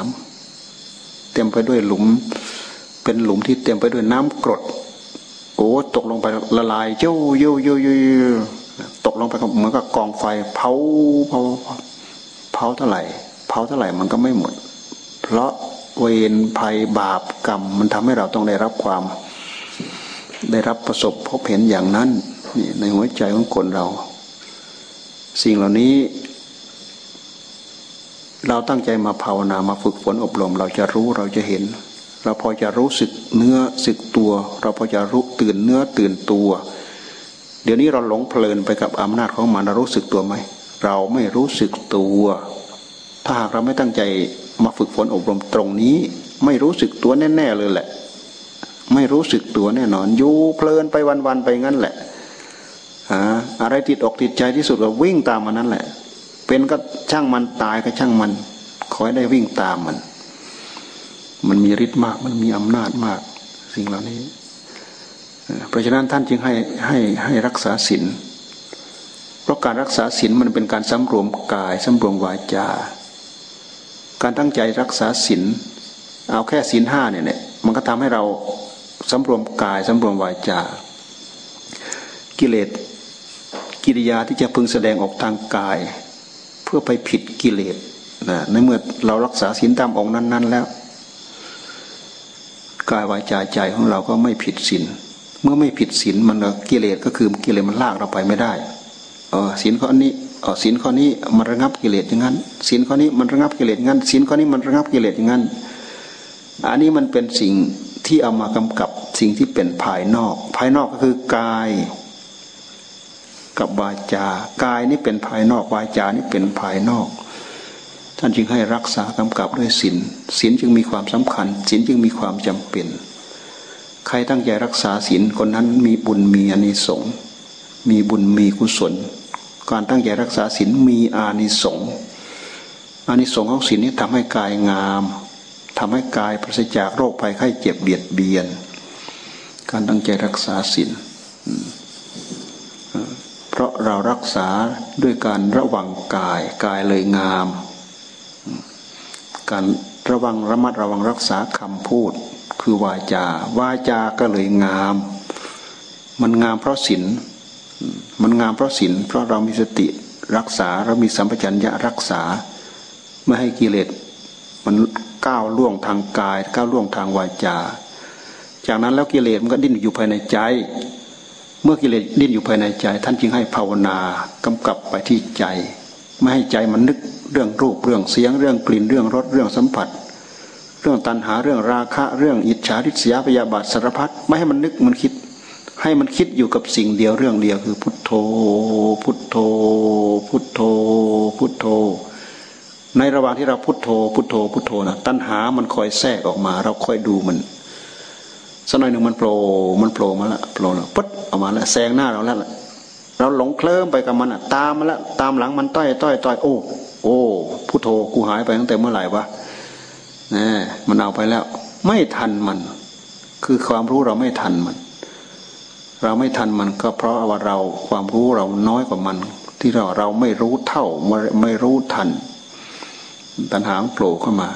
ำเต็มไปด้วยหลุม เป็นหลุมที่เต็มไปด้วยน้ำกรด โอ้ตกลงไปละลายเย้าเย้าเย้าเย้าตกลงไปเหมือนกับกองไฟเผาเผาเผาเท่าไหร่ เผาเท่าไหร่มันก็ไม่หมด เพราะเวรภัยบาปกรรม มันทำให้เราต้องได้รับความ ได้รับประสบพบเห็นอย่างนั้นนี่ในหัวใจของคนเรา สิ่งเหล่านี้ เราตั้งใจมาภาวนามาฝึกฝนอบรม เราจะรู้เราจะเห็น เราพอจะรู้สึกเนื้อสึกตัว เราพอจะรู้ตื่นเนื้อตื่นตัว เดี๋ยวนี้เราหลงเพลินไปกับอำนาจของมันเรารู้สึกตัวไหมเราไม่รู้สึกตัว ถ้าหากเราไม่ตั้งใจมาฝึกฝนอบรมตรงนี้ ไม่รู้สึกตัวแน่ๆเลยแหละ ไม่รู้สึกตัวแน่นอนอยู่เพลินไปวันๆไปงั้นแหละอะอะไรติดอกติดใจที่สุดก็วิ่งตามมันนั่นแหละ เป็นก็ช่างมันตายก็ช่างมัน ขอให้ได้วิ่งตามมัน มันมีฤทธิ์มาก มันมีอำนาจมาก สิ่งเหล่านี้ เพราะฉะนั้นท่านจึงให้ให้ให้รักษาศีลเพราะการรักษาศีลมันเป็นการสำรวมกายสำรวมวาจา การตั้งใจรักษาศีลเอาแค่ศีลห้าเนี่ยเนี่ยมันก็ทำให้เราสำรวมกายสำรวมวาจา กิเลสกิริยาที่จะพึงแสดงออกทางกาย เพื่อไปผิดกิเลสนะในเมื่อเรารักษาศีลตามองค์นั้น ๆ แล้ว กายวาจาใจของเราก็ไม่ผิดศีลเมื่อไม่ผิดศีลมันกิเลสก็คือกิเลสมันลากเราไปไม่ได้เออศีลข้อนี้อ๋อศีลข้อนี้มันระงับกิเลสอย่างนั้นศีลข้อนี้มันระงับกิเลสอย่างนั้นศีลข้อนี้มันระงับกิเลสอย่างนั้น อันนี้มันเป็นสิ่งที่เอามากำกับสิ่งที่เป็นภายนอก ภายนอกก็คือกาย กับวาจา กายนี่เป็นภายนอกวาจานี่เป็นภายนอก ท่านจึงให้รักษากำกับด้วยศีลศีลจึงมีความสำคัญศีลจึงมีความจำเป็น ใครตั้งใจรักษาศีลคนนั้นมีบุญมีอานิสงส์มีบุญมีกุศล การตั้งใจรักษาศีลมีอานิสงส์อานิสงส์ของศีลนี้ทำให้กายงามทำให้กายปราศจากโรคภัยไข้เจ็บเบียดเบียน การตั้งใจรักษาศีลเพราะเรารักษาด้วยการระวังกายกายเลยงาม การระวังระมัดระวังรักษาคำพูด คือวาจา วาจาก็เลยงาม มันงามเพราะศีลมันงามเพราะศีลเพราะเรามีสติรักษาเรามีสัมปชัญญะรักษา ไม่ให้กิเลสมันก้าวล่วงทางกายก้าวล่วงทางวาจา จากนั้นแล้วกิเลสมันก็ดิ้นอยู่ภายในใจ เมื่อกิเลสดิ้นอยู่ภายในใจ ท่านจึงให้ภาวนากำกับไปที่ใจ ไม่ให้ใจมันนึก เรื่องรูปเรื่องเสียงเรื่องกลิ่นเรื่องรสเรื่องสัมผัส เรื่องตัณหาเรื่องราคะเรื่องอิจฉาริษยาพยาบาทสารพัดไม่ให้มันนึกมันคิด ให้มันคิดอยู่กับสิ่งเดียวเรื่องเดียวคือ พุทโธ พุทโธ พุทโธ พุทโธ ในระหว่างที่เราพุทโธ พุทโธ พุทโธนะตัณหามันคอยแทรกออกมา เราคอยดูมันสักหน่อยหนึ่งมันโผล่มันโผล่มาละโผล่ละปุ๊บออกมาล้วแซงหน้าเราแล้วเราหลงเคลิ้มไปกับมันอะ ตามมาแล้วตามหลังมันต้อยต้อยต้อยโอ้ อ้ พุโทโธกูหายไปตั้งแต่เมื่อไหร่วะนะมันเอาไปแล้ว ไม่ทันมัน คือความรู้เราไม่ทันมัน เราไม่ทันมันก็เพราะว่าเราความรู้เราน้อยกว่ามัน ที่เราเราไม่รู้เท่าไม่รู้ทัน ตัณหาโผล่เข้ามา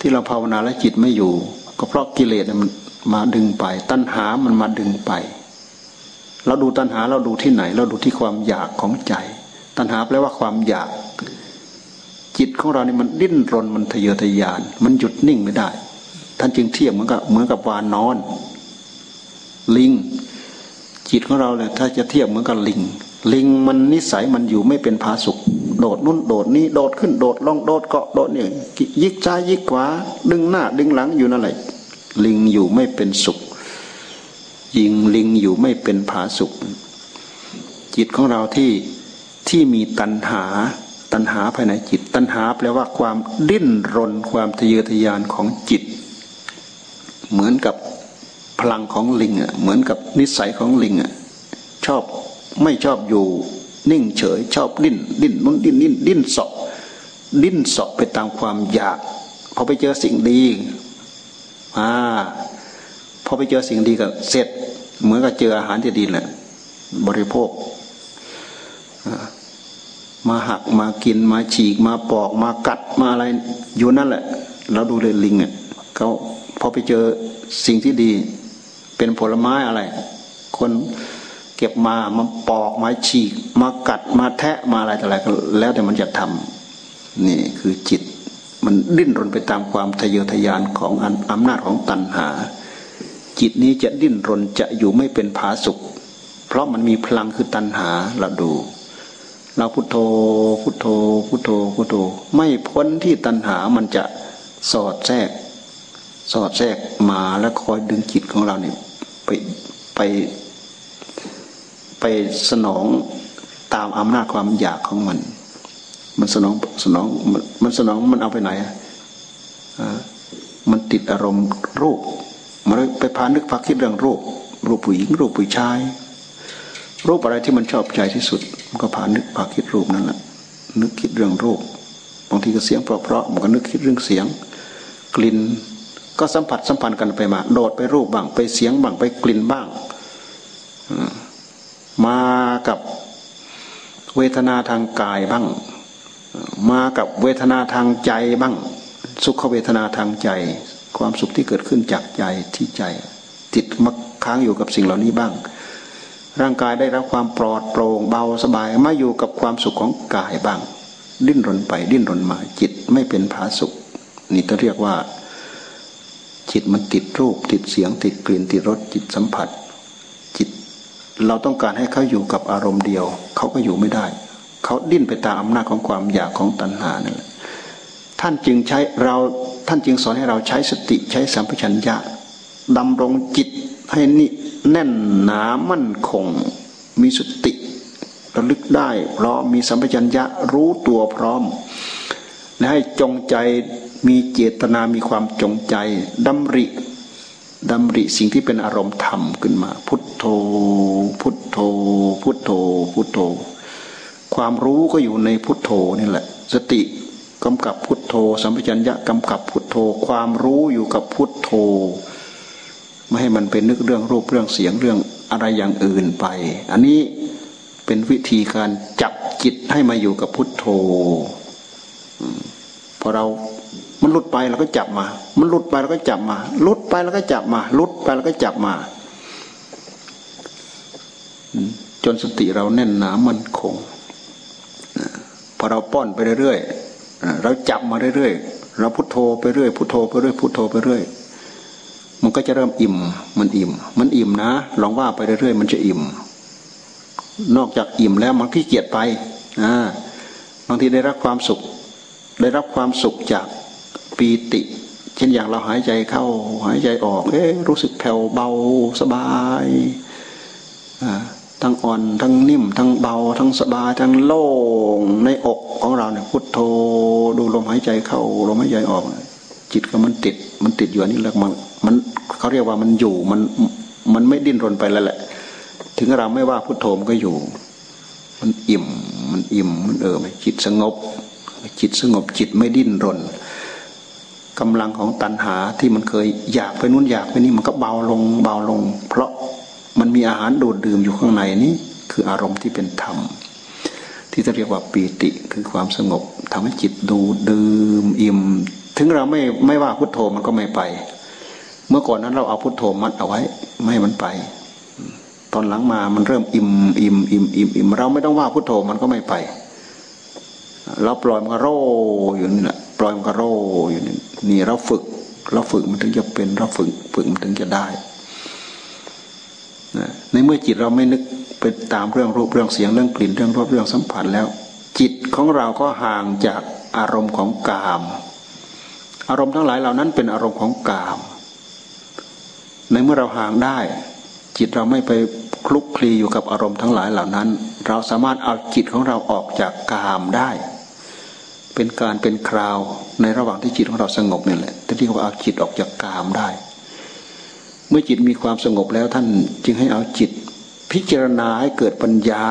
ที่เราภาวนาและจิตไม่อยู่ ก็เพราะกิเลสมันมาดึงไป ตัณหามันมาดึงไป เราดูตัณหาเราดูที่ไหน เราดูที่ความอยากของใจ ตัณหาแปลว่าความอยาก จิตของเราเนี่ยมันดิ้นรนมันทะเยอทะยาน มันหยุดนิ่งไม่ได้ ท่านจึงเทียบเหมือนกับเหมือนกับวานนอน ลิง จิตของเราเนี่ยถ้าจะเทียบเหมือนกับลิง ลิงมันนิสัยมันอยู่ไม่เป็นผาสุกโดดนุ่นโดดนี้โดดขึ้นโดดลงโดดเกาะโดดเนี่ยยิกซ้ายยิกขวาดึงหน้าดึงหลังอยู่นั่นแหละลิงอยู่ไม่เป็นสุข ยิงลิงอยู่ไม่เป็นผาสุข จิตของเราที่ ที่มีตัณหา ตัณหาภายในจิต ตัณหาแปลว่าความดิ้นรนความทะเยอทะยานของจิต เหมือนกับพลังของลิงอะเหมือนกับนิสัยของลิงอะชอบไม่ชอบอยู่นิ่งเฉย ชอบดิ้นดิ้นนุ่นดิ้นดิ้นดิ้นสอบดิ้นสอบไปตามความอยากพอไปเจอสิ่งดีอ่าพอไปเจอสิ่งดีก็เสร็จ เหมือนกับเจออาหารที่ดีแหละบริโภค มาหักมากินมาฉีกมาปอกมากัดมาอะไรอยู่นั่นแหละ เราดูเลยลิงอะเขาพอไปเจอสิ่งที่ดี เป็นผลไม้อะไร คนเก็บมามาปอกมาฉีก มากัดมาแทะมาอะไรต่ออะไรแล้วแต่มันจะทำนี่คือจิต มันดิ้นรนไปตามความทะเยอทะยานของอำนาจของตัณหา จิตนี้จะดิ้นรนจะอยู่ไม่เป็นผาสุข เพราะมันมีพลังคือตัณหาเราดู เราพุโทโธ พุโทโธ พุโทโธ พุโทโธ ไม่พ้นที่ตัณหามันจะสอดแทรก สอดแทรกมาแล้วคอยดึงจิตของเราเนี่ยไปไป ไปสนองตามอำนาจความอยากของมัน มันสนองสนองมันสนองมันเอาไปไหนอะมันติดอารมณ์รูป มันไปพานึกพักคิดเรื่องรูป รูปผู้หญิงรูปผู้ชาย รูปอะไรที่มันชอบใจที่สุด มันก็พานนึกพักคิดรูปนั่นแหละนึกคิดเรื่องรูปบางทีก็เสียงเพราะๆมันก็นึกคิดเรื่องเสียง กลิ่นก็สัมผัสสัมพันธ์กันไปมา โดดไปรูปบ้างไปเสียงบ้างไปกลิ่นบ้างมากับเวทนาทางกายบ้าง มากับเวทนาทางใจบ้าง สุขเวทนาทางใจ ความสุขที่เกิดขึ้นจากใจที่ใจติดมาค้างอยู่กับสิ่งเหล่านี้บ้าง ร่างกายได้รับความปลอดโปร่งเบาสบายมาอยู่กับความสุขของกายบ้าง ดิ้นรนไปดิ้นรนมาจิตไม่เป็นผาสุข นี่ต้องเรียกว่า จิตมันติดรูปติดเสียงติดกลิ่นติดรสจิตสัมผัส จิต เราต้องการให้เขาอยู่กับอารมณ์เดียว เขาก็อยู่ไม่ได้ เขาดิ้นไปตามอำนาจของความอยากของตัณหานั่นแหละท่านจึงใช้เราท่านจึงสอนให้เราใช้สติใช้สัมปชัญญะดำรงจิต ให้นี่แน่นหนามั่นคง มีสติระลึกได้พร้อมมีสัมปชัญญะรู้ตัวพร้อม และให้จงใจมีเจตนามีความจงใจดำริดำริสิ่งที่เป็นอารมณ์ธรรมขึ้นมา พุทโธ พุทโธ พุทโธ พุทโธ ความรู้ก็อยู่ในพุทโธนี่แหละ สติกำกับพุทโธ สัมปชัญญะกำกับพุทโธ ความรู้อยู่กับพุทโธ ไม่ให้มันเป็นนึกเรื่องรูปเรื่องเสียงเรื่องอะไรอย่างอื่นไป อันนี้เป็นวิธีการจับจิตให้มาอยู่กับพุทโธพอเรา มันหลุดไปเราก็จับมา มันหลุดไปเราก็จับมาหลุดไปเราก็จับมาหลุดไปเราก็จับมา จนสติเราแน่นหนามันคงพอเราป้อนไปเรื่อยๆเราจับมาเรื่อยๆเราพุทโธไปเรื่อยพุทโธไปเรื่อยพุทโธไปเรื่อย มันก็จะเริ่มอิ่ม มันอิ่ม มันอิ่มนะ ลองว่าไปเรื่อยๆ มันจะอิ่ม นอกจากอิ่มแล้วมันขี้เกียจไปอ่าบางทีได้รับความสุข ได้รับความสุขจากปีติ เช่นอย่างเราหายใจเข้า หายใจออก เอ๊รู้สึกแผ่วเบาสบายอ่าทั้งอ่อนทั้งนิ่ม ทั้งเบา ทั้งสบายทั้งโล่งในอกของเราเนี่ยพุทโธดูลมหายใจเข้าลมหายใจออก จิตก็มันติด มันติดอยู่อันี่แหละมัน มันเขาเรียกว่ามันอยู่มันมันไม่ดิ้นรนไปแล้วแหละ ถึงเราไม่ว่าพุทโธมันก็อยู่ มันอิ่มมันอิ่มมันเออจิตสงบ จิตสงบจิตไม่ดิ้นรนกำลังของตัณหาที่มันเคยอยากไปนู้นอยากไปนี่มันก็เบาลงเบาลง เพราะมันมีอาหารดูดดื่มอยู่ข้างในนี้คืออารมณ์ที่เป็นธรรม ที่จะเรียกว่าปีติคือความสงบทำให้จิตดูดื่มอิ่ม ถึงเราไม่ไม่ว่าพุทโธมันก็ไม่ไป เมื่อก่อนนั้นเราเอาพุทโธมัดเอาไว้ ไม่ให้มันไป ตอนหลังมามันเริ่มอิ่มอิ่มอิ่มอิ่มอิ่มเราไม่ต้องว่าพุทโธมันก็ไม่ไป เราปล่อยมันก็โรอยู่นี่แหละปล่อยมันก็โรอยู่นี่นี่เราฝึก เราฝึกมันถึงจะเป็นเราฝึกฝึกมันถึงจะได้ในเมื่อจิตเราไม่นึกไปตามเรื่องรูปเรื่องเสียงเรื่องกลิ่นเรื่องรสเรื่องสัมผัสแล้ว จิตของเราก็ห่างจากอารมณ์ของกาม อารมณ์ทั้งหลายเหล่านั้นเป็นอารมณ์ของกาม ในเมื่อเราห่างได้ จิตเราไม่ไปคลุกคลีอยู่กับอารมณ์ทั้งหลายเหล่านั้น เราสามารถเอาจิตของเราออกจากกามได้ เป็นการเป็นคราวในระหว่างที่จิตของเราสงบนี่แหละที่เรียกว่าเอาจิตออกจากกามได้ เมื่อจิตมีความสงบแล้วท่านจึงให้เอาจิต พิจารณาให้เกิดปัญญา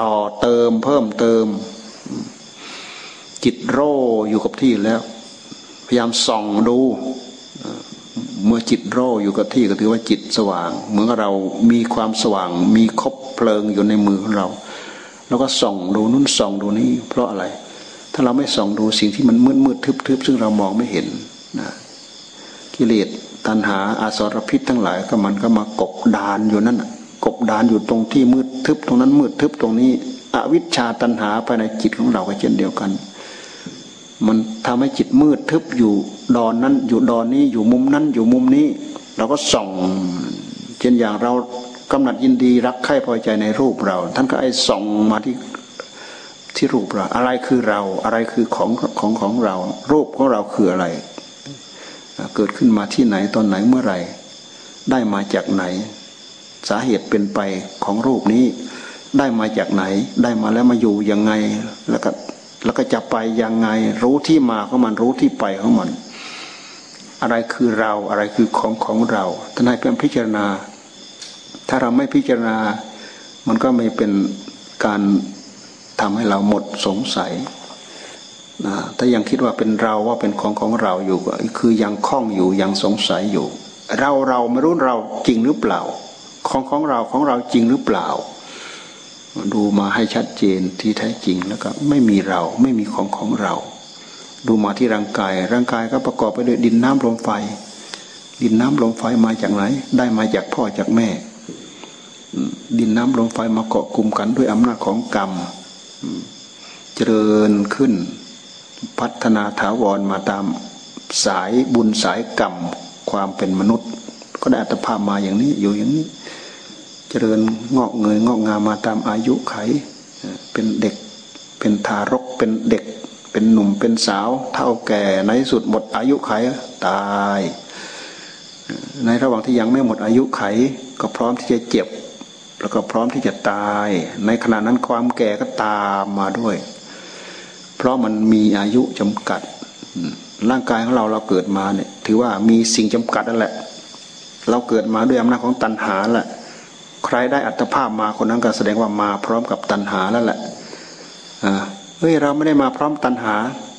ต่อเติมเพิ่มเติม จิตโรอยู่กับที่แล้ว พยายามส่องดู เมื่อจิตโรอยู่กับที่ก็ถือว่าจิตสว่าง เหมือนเรามีความสว่าง มีคบเพลิงอยู่ในมือของเรา แล้วก็ส่องดูนู่นส่องดูนี่เพราะอะไร ถ้าเราไม่ส่องดูสิ่งที่มันมืดมืดทึบๆซึ่งเรามองไม่เห็นนะกิเลสตัณหาอาสรพิษทั้งหลายก็มันก็มากบดานอยู่นั่นกบดานอยู่ตรงที่มืดทึบตรงนั้นมืดทึบตรงนี้ อวิชชาตัณหาภายในจิตของเราก็เช่นเดียวกัน มันทำให้จิตมืดทึบอยู่ดอนนั้น อยู่ดอนนี้อยู่มุมนั้น อยู่มุมนี้ เราก็ส่องเช่นอย่างเรากำหนัดยินดีรักใคร่พอใจในรูปเรา ท่านก็ไอ้ส่องมาที่ที่รูปเรา อะไรคือเราอะไรคือของของของเรา รูปของเราคืออะไร เกิดขึ้นมาที่ไหนตอนไหนเมื่อไหร่ ได้มาจากไหน สาเหตุเป็นไปของรูปนี้ ได้มาจากไหน ได้มาแล้วมาอยู่ยังไงแล้วก็ แล้วก็จะไปยังไง รู้ที่มาของมันรู้ที่ไปของมัน อะไรคือเราอะไรคือของของเราท่านให้เพื่อพิจารณา ถ้าเราไม่พิจารณา มันก็ไม่เป็นการทำให้เราหมดสงสัยนะถ้ายังคิดว่าเป็นเราว่าเป็นของของเราอยู่ก็คือยังคล้องอยู่ยังสงสัยอยู่ เราเราไม่รู้เราจริงหรือเปล่า ของของเราของเราจริงหรือเปล่า ดูมาให้ชัดเจนที่แท้จริงแล้วก็ไม่มีเราไม่มีของของเรา ดูมาที่ร่างกาย ร่างกายก็ประกอบไปด้วยดินน้ำลมไฟ ดินน้ำลมไฟมาจากไหน ได้มาจากพ่อจากแม่ ดินน้ำลมไฟมาเกาะกลุ่มกันด้วยอำนาจของกรรมเจริญขึ้น พัฒนาถาวรมาตามสายบุญสายกรรมความเป็นมนุษย์ ก็ได้อัตภาพมาอย่างนี้อยู่อย่างนี้ เจริญงอกเงยงอกงามมาตามอายุไข เป็นเด็ก เป็นทารก เป็นเด็ก เป็นหนุ่ม เป็นสาว เท่าแก่ ในสุดหมดอายุไขตาย ในระหว่างที่ยังไม่หมดอายุไข ก็พร้อมที่จะเจ็บ แล้วก็พร้อมที่จะตาย ในขณะนั้นความแก่ก็ตามมาด้วย เพราะมันมีอายุจำกัด ร่างกายของเราเราเกิดมาเนี่ย ถือว่ามีสิ่งจำกัดนั่นแหละ เราเกิดมาด้วยอำนาจของตัณหาแหละ ใครได้อัตภาพมาคนนั้นก็แสดงว่ามาพร้อมกับตัณหาแล้วแหละเฮ้ยเราไม่ได้มาพร้อมตัณหา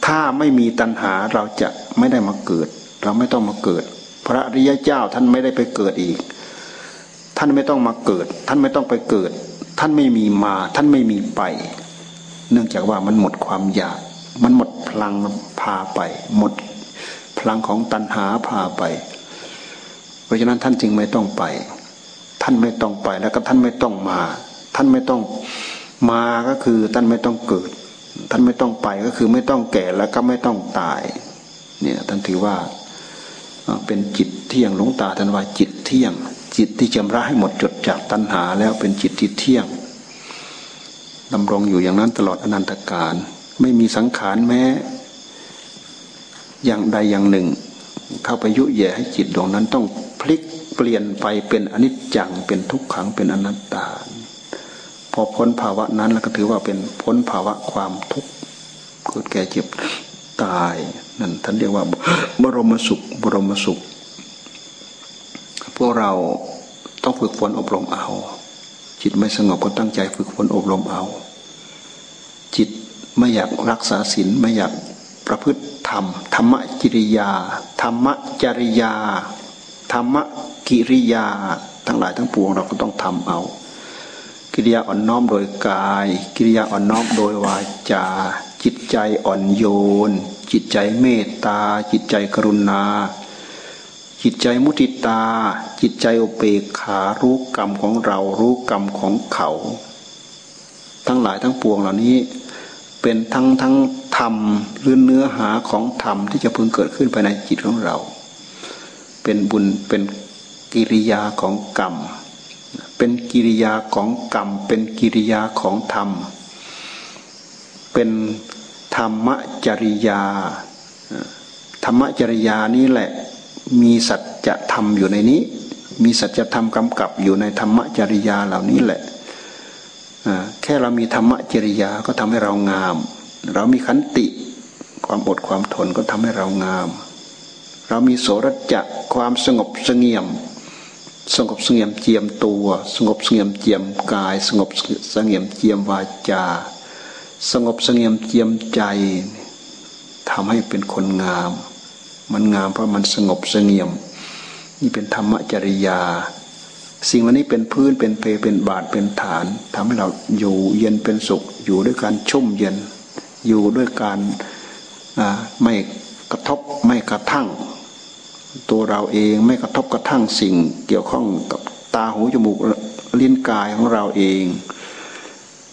ถ้าไม่มีตัณหาเราจะไม่ได้มาเกิด เราไม่ต้องมาเกิด พระริยเจ้าท่านไม่ได้ไปเกิดอีก ท่านไม่ต้องมาเกิด ท่านไม่ต้องไปเกิด ท่านไม่มีมา ท่านไม่มีไป เนื่องจากว่ามันหมดความอยาก มันหมดพลังพาไป หมดพลังของตัณหาพาไป เพราะฉะนั้นท่านจึงไม่ต้องไป ท่านไม่ต้องไปแล้วก็ท่านไม่ต้องมา ท่านไม่ต้องมาก็คือท่านไม่ต้องเกิด ท่านไม่ต้องไปก็คือไม่ต้องแก่แล้วก็ไม่ต้องตาย เนี่ยท่านถือว่าเป็นจิตเที่ยงหลวงตาท่านว่าจิตเที่ยง จิตที่จำระให้หมดจดจากตัณหา แล้วเป็นจิตที่เที่ยงดำรงอยู่อย่างนั้นตลอดอนันตการ ไม่มีสังขารแม้ อย่างใดอย่างหนึ่ง เข้าไปยุแย่ให้จิตดวงนั้นต้องพลิก เปลี่ยนไปเป็นอนิจจังเป็นทุกขังเป็นอนัตตา พอพ้นภาวะนั้นแล้วก็ถือว่าเป็นพ้นภาวะความทุกข์เกิดแก่เจ็บตายนั่นท่านเรียกว่าบรมสุขบรมสุข พวกเราต้องฝึกฝนอบรมเอา จิตไม่สงบก็ตั้งใจฝึกฝนอบรมเอา จิตไม่อยากรักษาศีลไม่อยากประพฤติธรรม ธรรมจริยา ธรรมจริยา ธรรม กิริยาทั้งหลายทั้งปวงเราก็ต้องทำเอา กิริยาอ่อนน้อมโดยกาย กิริยาอ่อนน้อมโดยวาจา จิตใจอ่อนโยน จิตใจเมตตา จิตใจกรุณา จิตใจมุติตา จิตใจอุเบกขารู้กรรมของเรารู้กรรมของเขา ทั้งหลายทั้งปวงเหล่านี้เป็นทั้งทั้งธรรมหรือเนื้อหาของธรรมที่จะพึงเกิดขึ้นภายในจิตของเรา เป็นบุญเป็น กิริยาของกรรม เป็นกิริยาของกรรม เป็นกิริยาของธรรม เป็นธรรมจริยา ธรรมจริยานี้แหละมีสัจธรรมอยู่ในนี้ มีสัจธรรมกำกับอยู่ในธรรมจริยาเหล่านี้แหละแค่เรามีธรรมจริยาก็ทำให้เรางาม เรามีขันติความอดความทนก็ทำให้เรางาม เรามีโสรจะความสงบสงเงียม สงบเสงี่ยมเจียมตัว สงบเสงี่ยมเจียมกาย สงบเสงี่ยมเจียมวาจา สงบเสงี่ยมเจียมใจทำให้เป็นคนงาม มันงามเพราะมันสงบเสงี่ยม นี่เป็นธรรมจริยา สิ่งเหล่านี้เป็นพื้นเป็นเพเป็นบาทเป็นฐานทำให้เราอยู่เย็นเป็นสุข อยู่ด้วยการชุ่มเย็น อยู่ด้วยการไม่กระทบไม่กระทั่ง ตัวเราเองไม่กระทบกระทั่งสิ่งเกี่ยวข้องกับตาหูจมูกลิ้นกายของเราเอง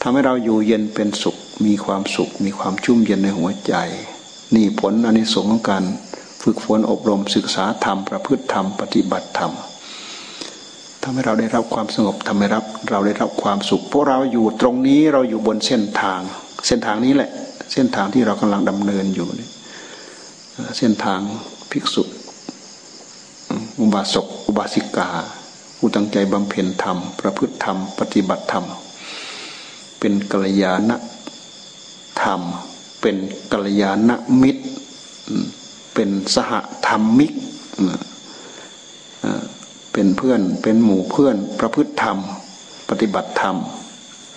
ทำให้เราอยู่เย็นเป็นสุข มีความสุข มีความชุ่มเย็นในหัวใจ นี่ผลอนนี้สงของการฝึกฝนอบรมศึกษาธรรม ประพฤติธรรมปฏิบัติธรรมทำให้เราได้รับความสงบทำให้รับเราได้รับความสุขพวกเราอยู่ตรงนี้เราอยู่บนเส้นทาง เส้นทางนี้แหละ เส้นทางที่เรากำลังดำเนินอยู่เส้นทางภิกษุ อุบาสกอุบาสิกา ผู้ตั้งใจบำเพ็ญธรรม ประพฤติธรรม ปฏิบัติธรรม เป็นกัลยาณธรรม เป็นกัลยาณมิตร เป็นสหธรรมิก เป็นเพื่อน เป็นหมู่เพื่อน ประพฤติธรรม ปฏิบัติธรรม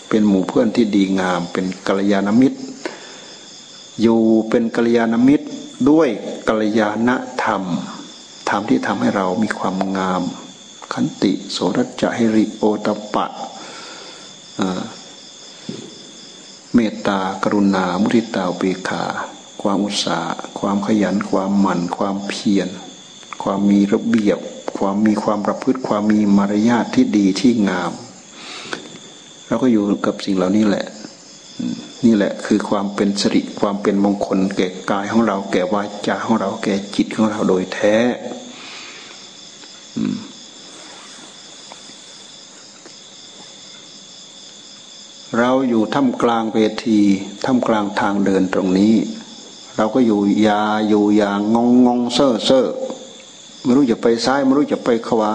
เป็นหมู่เพื่อนที่ดีงาม เป็นกัลยาณมิตร อยู่เป็นกัลยาณมิตรด้วยกัลยาณธรรม ธรรมที่ทำให้เรามีความงาม ขันติ โสรัจหิริโอตปะเมตตากรุณา มุทิตาเบคาความอุตสาห์ความขยัน ความหมั่น ความเพียร ความมีระเบียบ ความมีความประพฤติ ความมีมารยาทที่ดีที่งาม เราก็อยู่กับสิ่งเหล่านี้แหละ นี่แหละคือความเป็นสิริความเป็นมงคลแก่กายของเรา แก่วาจาของเรา แก่จิตของเราโดยแท้เราอยู่ท่ามกลางเวทีท่ามกลางทางเดินตรงนี้ เราก็อยู่ยาอยู่อย่างงงงงเซ่อเซ่อไม่รู้จะไปซ้ายไม่รู้จะไปขวา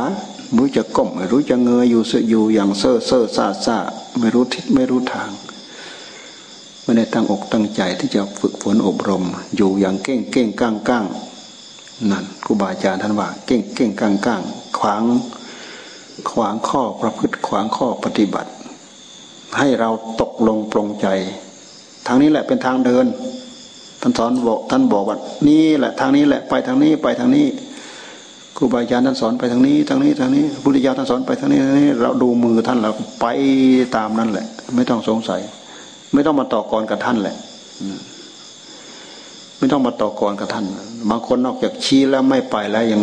ไม่รู้จะก้มไม่รู้จะเงยอยู่เสอยู่อย่างเซ่อเซ่อซาซาไม่รู้ทิศไม่รู้ทาง ไม่ได้ตั้งอกตั้งใจที่จะฝึกฝนอบรม อยู่อย่างเก้งเก้งก้างก้างนั่นครูบาอาจารย์ท่านว่าเก้งเก้งก้างก้างขวางขวางข้อประพฤติขวางข้อปฏิบัติ ให้เราตกลงปรงใจ ทางนี้แหละเป็นทางเดินท่านสอนบอกท่านบอกว่านี่แหละทางนี้แหละไปทางนี้ไปทางนี้ครูบาอาจารย์ท่านสอนไปทางนี้ทางนี้ทางนี้พุทธิยาท่านสอนไปทางนี้ทางนี้ เราดูมือท่านเราไปตามนั่นแหละ ไม่ต้องสงสัย ไม่ต้องมาต่อกรกับท่านแหละไม่ต้องมาต่อกรกับท่านบางคนนอกจากชี้แล้วไม่ไปแล้วยัง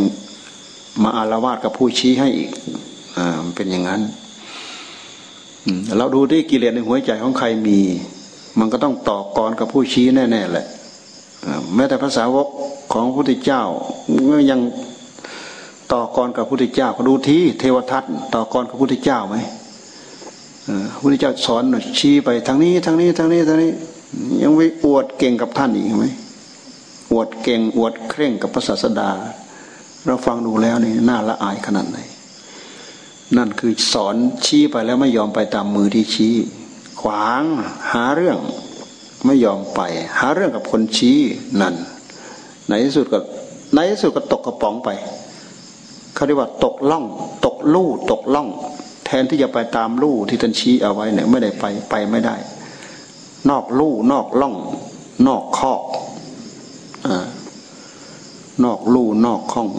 มาอารวาสกับผู้ชี้ให้อีก อ่าเป็นอย่างนั้นเราดูที่กิเลสในหัวใจของใครมี มันก็ต้องต่อกรกับผู้ชี้แน่ๆแหละแม้แต่ภาษาวกของพระพุทธเจ้าก็ยังต่อกรกับพระพุทธเจ้าก็ดูที่เทวทัตต่อกรกับพระพุทธเจ้าไหม พระพุทธเจ้าสอนชี้ไปทางนี้ทางนี้ทางนี้ทางนี้ ยังไปอวดเก่งกับท่านอีกไหมอวดเก่งอวดเคร่งกับพระศาสดา เราฟังดูแล้วนี่น่าละอายขนาดไหนนั่นคือสอนชี้ไปแล้วไม่ยอมไปตามมือที่ชี้ ขวางหาเรื่องไม่ยอมไป หาเรื่องกับคนชี้นั่นในที่สุดก็ในที่สุดก็ตกกระป๋องไปเขาเรียกว่าตกล่อง ตกลู่ตกล่อง แทนที่จะไปตามลู่ที่ท่านชี้เอาไว้เนี่ยไม่ได้ไปไปไม่ได้ นอกลู่นอกล่อง นอกคอกอนอกลู่นอกข้อง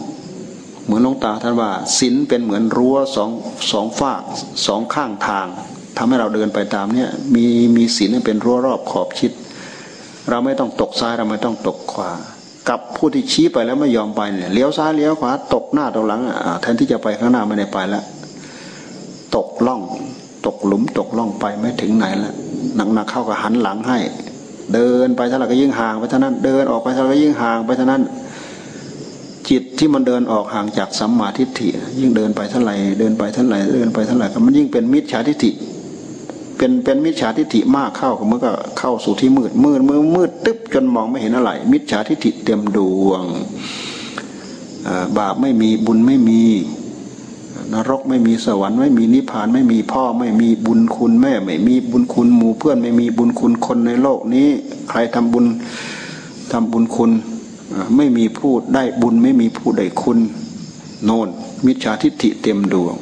เหมือนลงตาท่านว่าศีลเป็นเหมือนรั้วสองสองฝากสองข้างทางทำให้เราเดินไปตามเนี่ยมีมีศีลเป็นรั้วรอบขอบชิด เราไม่ต้องตกซ้ายเราไม่ต้องตกขวากับผู้ที่ชี้ไปแล้วไม่ยอมไปเนี่ยเลี้ยวซ้ายเลี้ยวขวาตกหน้าตกหลังอ่าแทนที่จะไปข้างหน้าไม่ได้ไปแล้ว ตกล่อง ตกหลุมตกล่องไปไม่ถึงไหนแล้วหนักๆเข้าก็หันหลังให้ เดินไปเท่าไหร่ก็ยิ่งห่างไปเท่านั้น เดินออกไปเท่าไหร่ก็ยิ่งห่างไปเท่านั้น จิตที่มันเดินออกห่างจากสัมมาทิฏฐิยิ่งเดินไปเท่าไหร่เดินไปเท่าไหร่เดินไปเท่าไหร่มันยิ่งเป็นมิจฉาทิฏฐิเป็นเป็นมิจฉาทิฏฐิมากเข้าก็มันก็เข้าสู่ที่มืดมืดมืดมืดตึ๊บจนมองไม่เห็นอะไร มิจฉาทิฏฐิเต็มดวงบาปไม่มีบุญไม่มี นรกไม่มีสวรรค์ไม่มีนิพพานไม่มีพ่อไม่มีบุญคุณแม่ ไม่มีบุญคุณหมู่เพื่อนไม่มีบุญคุณคนในโลกนี้ ใครทำบุญทำบุญคุณไม่มีผู้ได้บุญไม่มีผู้ได้คุณโน่นมิจฉาทิฏฐิเต็มดวง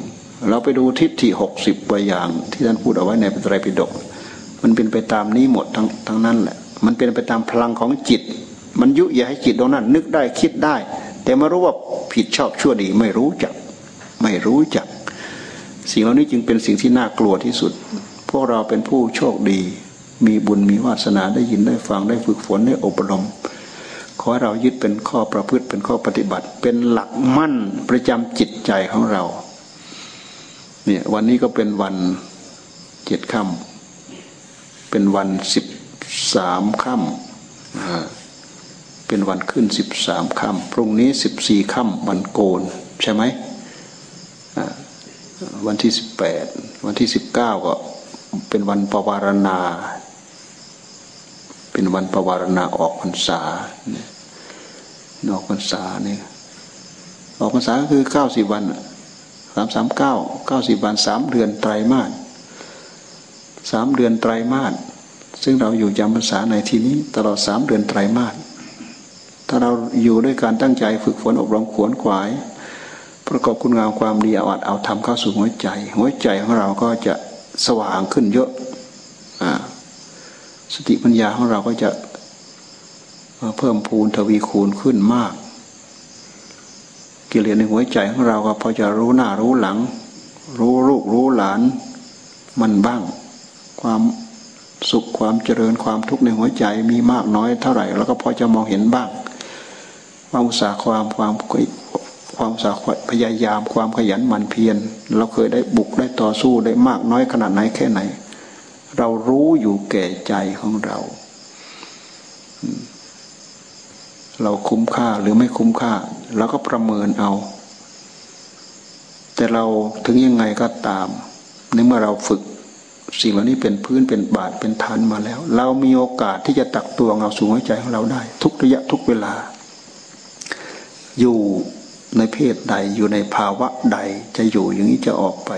เราไปดูทิฏฐิหกสิบตัวอย่าง ที่ท่านพูดเอาไว้ในปตรปิฎกมันเป็นไปตามนี้หมดทั้งทั้งนั้นแหละ มันเป็นไปตามพลังของจิต มันยุยาให้จิตตรงนั้น นึกได้คิดได้ แต่ไม่รู้ว่าผิดชอบชั่วดีไม่รู้จัก ไม่รู้จัก สิ่งเหล่านี้จึงเป็นสิ่งที่น่ากลัวที่สุด พวกเราเป็นผู้โชคดี มีบุญมีวาสนาได้ยินได้ฟังได้ฝึกฝนได้อบรม ขอเรายึดเป็นข้อประพฤติเป็นข้อปฏิบัติ เป็นหลักมั่นประจำจิตใจของเราเนี่ยวันนี้ก็เป็นวันเจ็ดค่ำเป็นวันสิบสามค่ำเป็นวันขึ้นสิบสามค่ำพรุ่งนี้สิบสี่ค่ำวันโกนใช่ไหม วันที่สิบแปดวันที่สิบเก้าก็เป็นวันปวารณา เป็นวันปวารณาออกพรรษาออกพรรษาเนี่ยออกพรรษาก็คือเก้าสิบวันสามสามเก้าเก้าสิบวันสามเดือนไตรมาสสามเดือนไตรมาสซึ่งเราอยู่จำพรรษาในที่นี้ ตลอดสามเดือนไตรมาสถ้าเราอยู่ด้วยการตั้งใจฝึกฝนอบรมขวนขวาย ประกอบคุณงามความดีเอาอัดเอาทำเข้าสู่หัวใจ หัวใจของเราก็จะสว่างขึ้นเยอะอ่าสติปัญญาของเราก็จะเพิ่มพูนทวีคูณขึ้นมาก กิเลสในหัวใจของเราก็พอจะรู้หน้ารู้หลัง รู้ลูกรู้หลาน มันบ้าง ความสุขความเจริญความทุกข์ในหัวใจมีมากน้อยเท่าไหร่ แล้วก็พอจะมองเห็นบ้างความอุตสาห์ความความ ความสาห์พยายามความขยันหมั่นเพียรเราเคยได้บุกได้ต่อสู้ได้มากน้อยขนาดไหนแค่ไหน เรารู้อยู่แก่ใจของเรา เราคุ้มค่าหรือไม่คุ้มค่าเราก็ประเมินเอา แต่เราถึงยังไงก็ตาม ในเมื่อเราฝึกสิ่งเหล่านี้เป็นพื้นเป็นบาทเป็นฐานมาแล้ว เรามีโอกาสที่จะตักตัวเอาสู่หัวใจของเราได้ ทุกระยะทุกเวลา อยู่ ในเพศใดอยู่ในภาวะใด จะอยู่อย่างนี้จะออกไป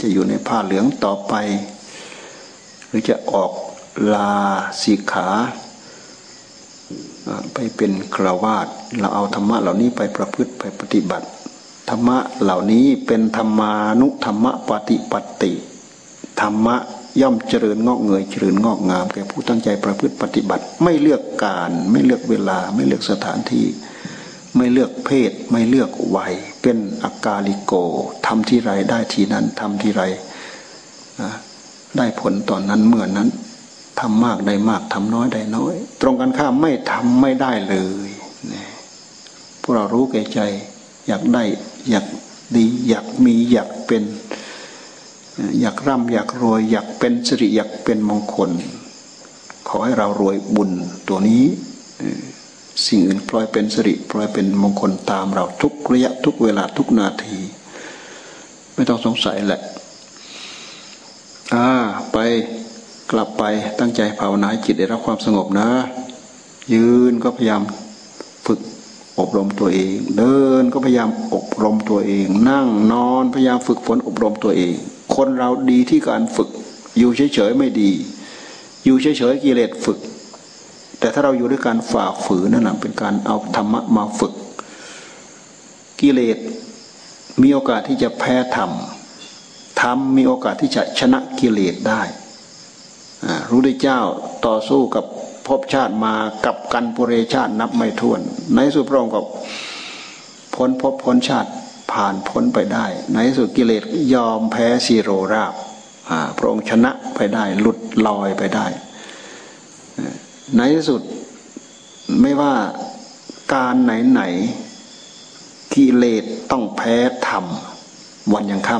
จะอยู่ในผ้าเหลืองต่อไป หรือจะออกลาสีขา ไปเป็นกราวาสเราเอาธรรมะเหล่านี้ไปประพฤติไปปฏิบัติ ธรรมะเหล่านี้เป็นธรรมานุธรรมะปฏิปติ ธรรมะย่อมเจริญงอกเงยเจริญงอกงามแก่ผู้ตั้งใจประพฤติปฏิบัติ ไม่เลือกการไม่เลือกเวลาไม่เลือกสถานที่ ไม่เลือกเพศไม่เลือกวัย เป็นอากาลิโกทำที่ไรได้ทีนั้นทำที่ไรได้ผลตอนนั้นเมื่อนั้นทำมากได้มากทำน้อยได้น้อย ตรงกันข้ามไม่ทำไม่ได้เลยพวกเรารู้แก่ใจ อยากได้ อยากดี อยากมีอยากเป็น อยากร่ำอยากรวย อยากเป็นสิริอยากเป็นมงคล ขอให้เรารวยบุญตัวนี้ สิ่งอื่นปล่อยเป็นสิริปล่อยเป็นมงคลตามเราทุกระยะทุกเวลาทุกนาที ไม่ต้องสงสัยแหละอ่าไปกลับไปตั้งใจภาวนาจิตได้รับความสงบนะ ยืนก็พยายามฝึกอบรมตัวเอง เดินก็พยายามอบรมตัวเอง นั่งนอนพยายามฝึกฝนอบรมตัวเอง คนเราดีที่การฝึก อยู่เฉยๆไม่ดี อยู่เฉยๆกิเลสฝึก แต่ถ้าเราอยู่ด้วยการฝ่าฝืนนั่นแหละเป็นการเอาธรรมะมาฝึก กิเลสมีโอกาสที่จะแพ้ธรรมธรรมมีโอกาสที่จะชนะกิเลสได้รู้ได้เจ้าต่อสู้กับภพชาติมากับกันปุเรชาตินับไม่ถ้วน ในสุดพระองค์ก็พ้นภพพ้นชาติผ่านพ้นไปได้ ในสุดกิเลสยอมแพ้สีโรราบพระองค์ชนะไปได้ หลุดลอยไปได้ ในที่สุดไม่ว่าการไหนไหนกิเลสต้องแพ้ธรรมวันยังค่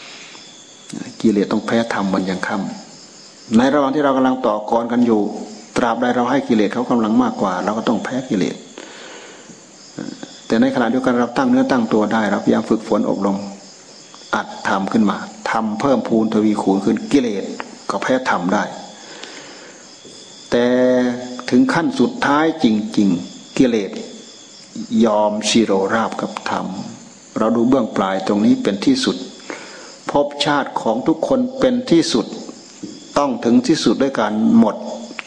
ำกิเลสต้องแพ้ธรรมวันยังค่ำในระหว่างที่เรากำลังต่อกรกันอยู่ ตราบใดเราให้กิเลสเขากำลังมากกว่า เราก็ต้องแพ้กิเลสแต่ในขณะเดียวกันเราตั้งเนื้อตั้งตัวได้เราพยายามฝึกฝนอบรมอัดทำขึ้นมาทำเพิ่มพูนทวีคูณขึ้นกิเลสก็แพ้ทำได้ แต่ถึงขั้นสุดท้ายจริง ๆ กิเลสยอมชิโรราบกับธรรม เราดูเบื้องปลายตรงนี้เป็นที่สุดภพชาติของทุกคนเป็นที่สุดต้องถึงที่สุดด้วยการหมด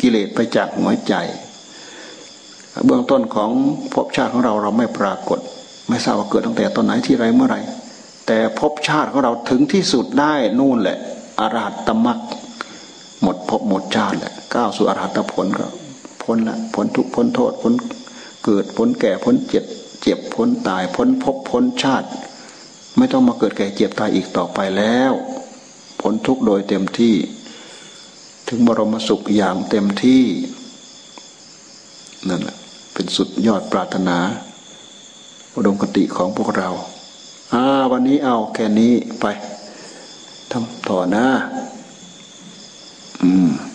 กิเลสไปจากหัวใจ เบื้องต้นของภพชาติของเราเราไม่ปรากฏ ไม่ทราบว่าเกิดตั้งแต่ตอนไหนที่ไรเมื่อไรแต่ภพชาติของเราถึงที่สุดได้นู่นแหละ อาราตมัก หมดภพหมดชาติแหละก้าวสู่อาราตผลก็พ้นละพ้นทุกพ้นโทษพ้นเกิดพ้นแก่พ้นเจ็บ เจ็บพ้นตายพ้นภพพ้นชาติ ไม่ต้องมาเกิดแก่เจ็บตายอีกต่อไปแล้วพ้นทุกโดยเต็มที่ ถึงบรมสุขอย่างเต็มที่นั่นแหละเป็นสุดยอดปรารถนาอุดมคติของพวกเราอ่าวันนี้เอาแค่นี้ไปทำต่อนะ อืม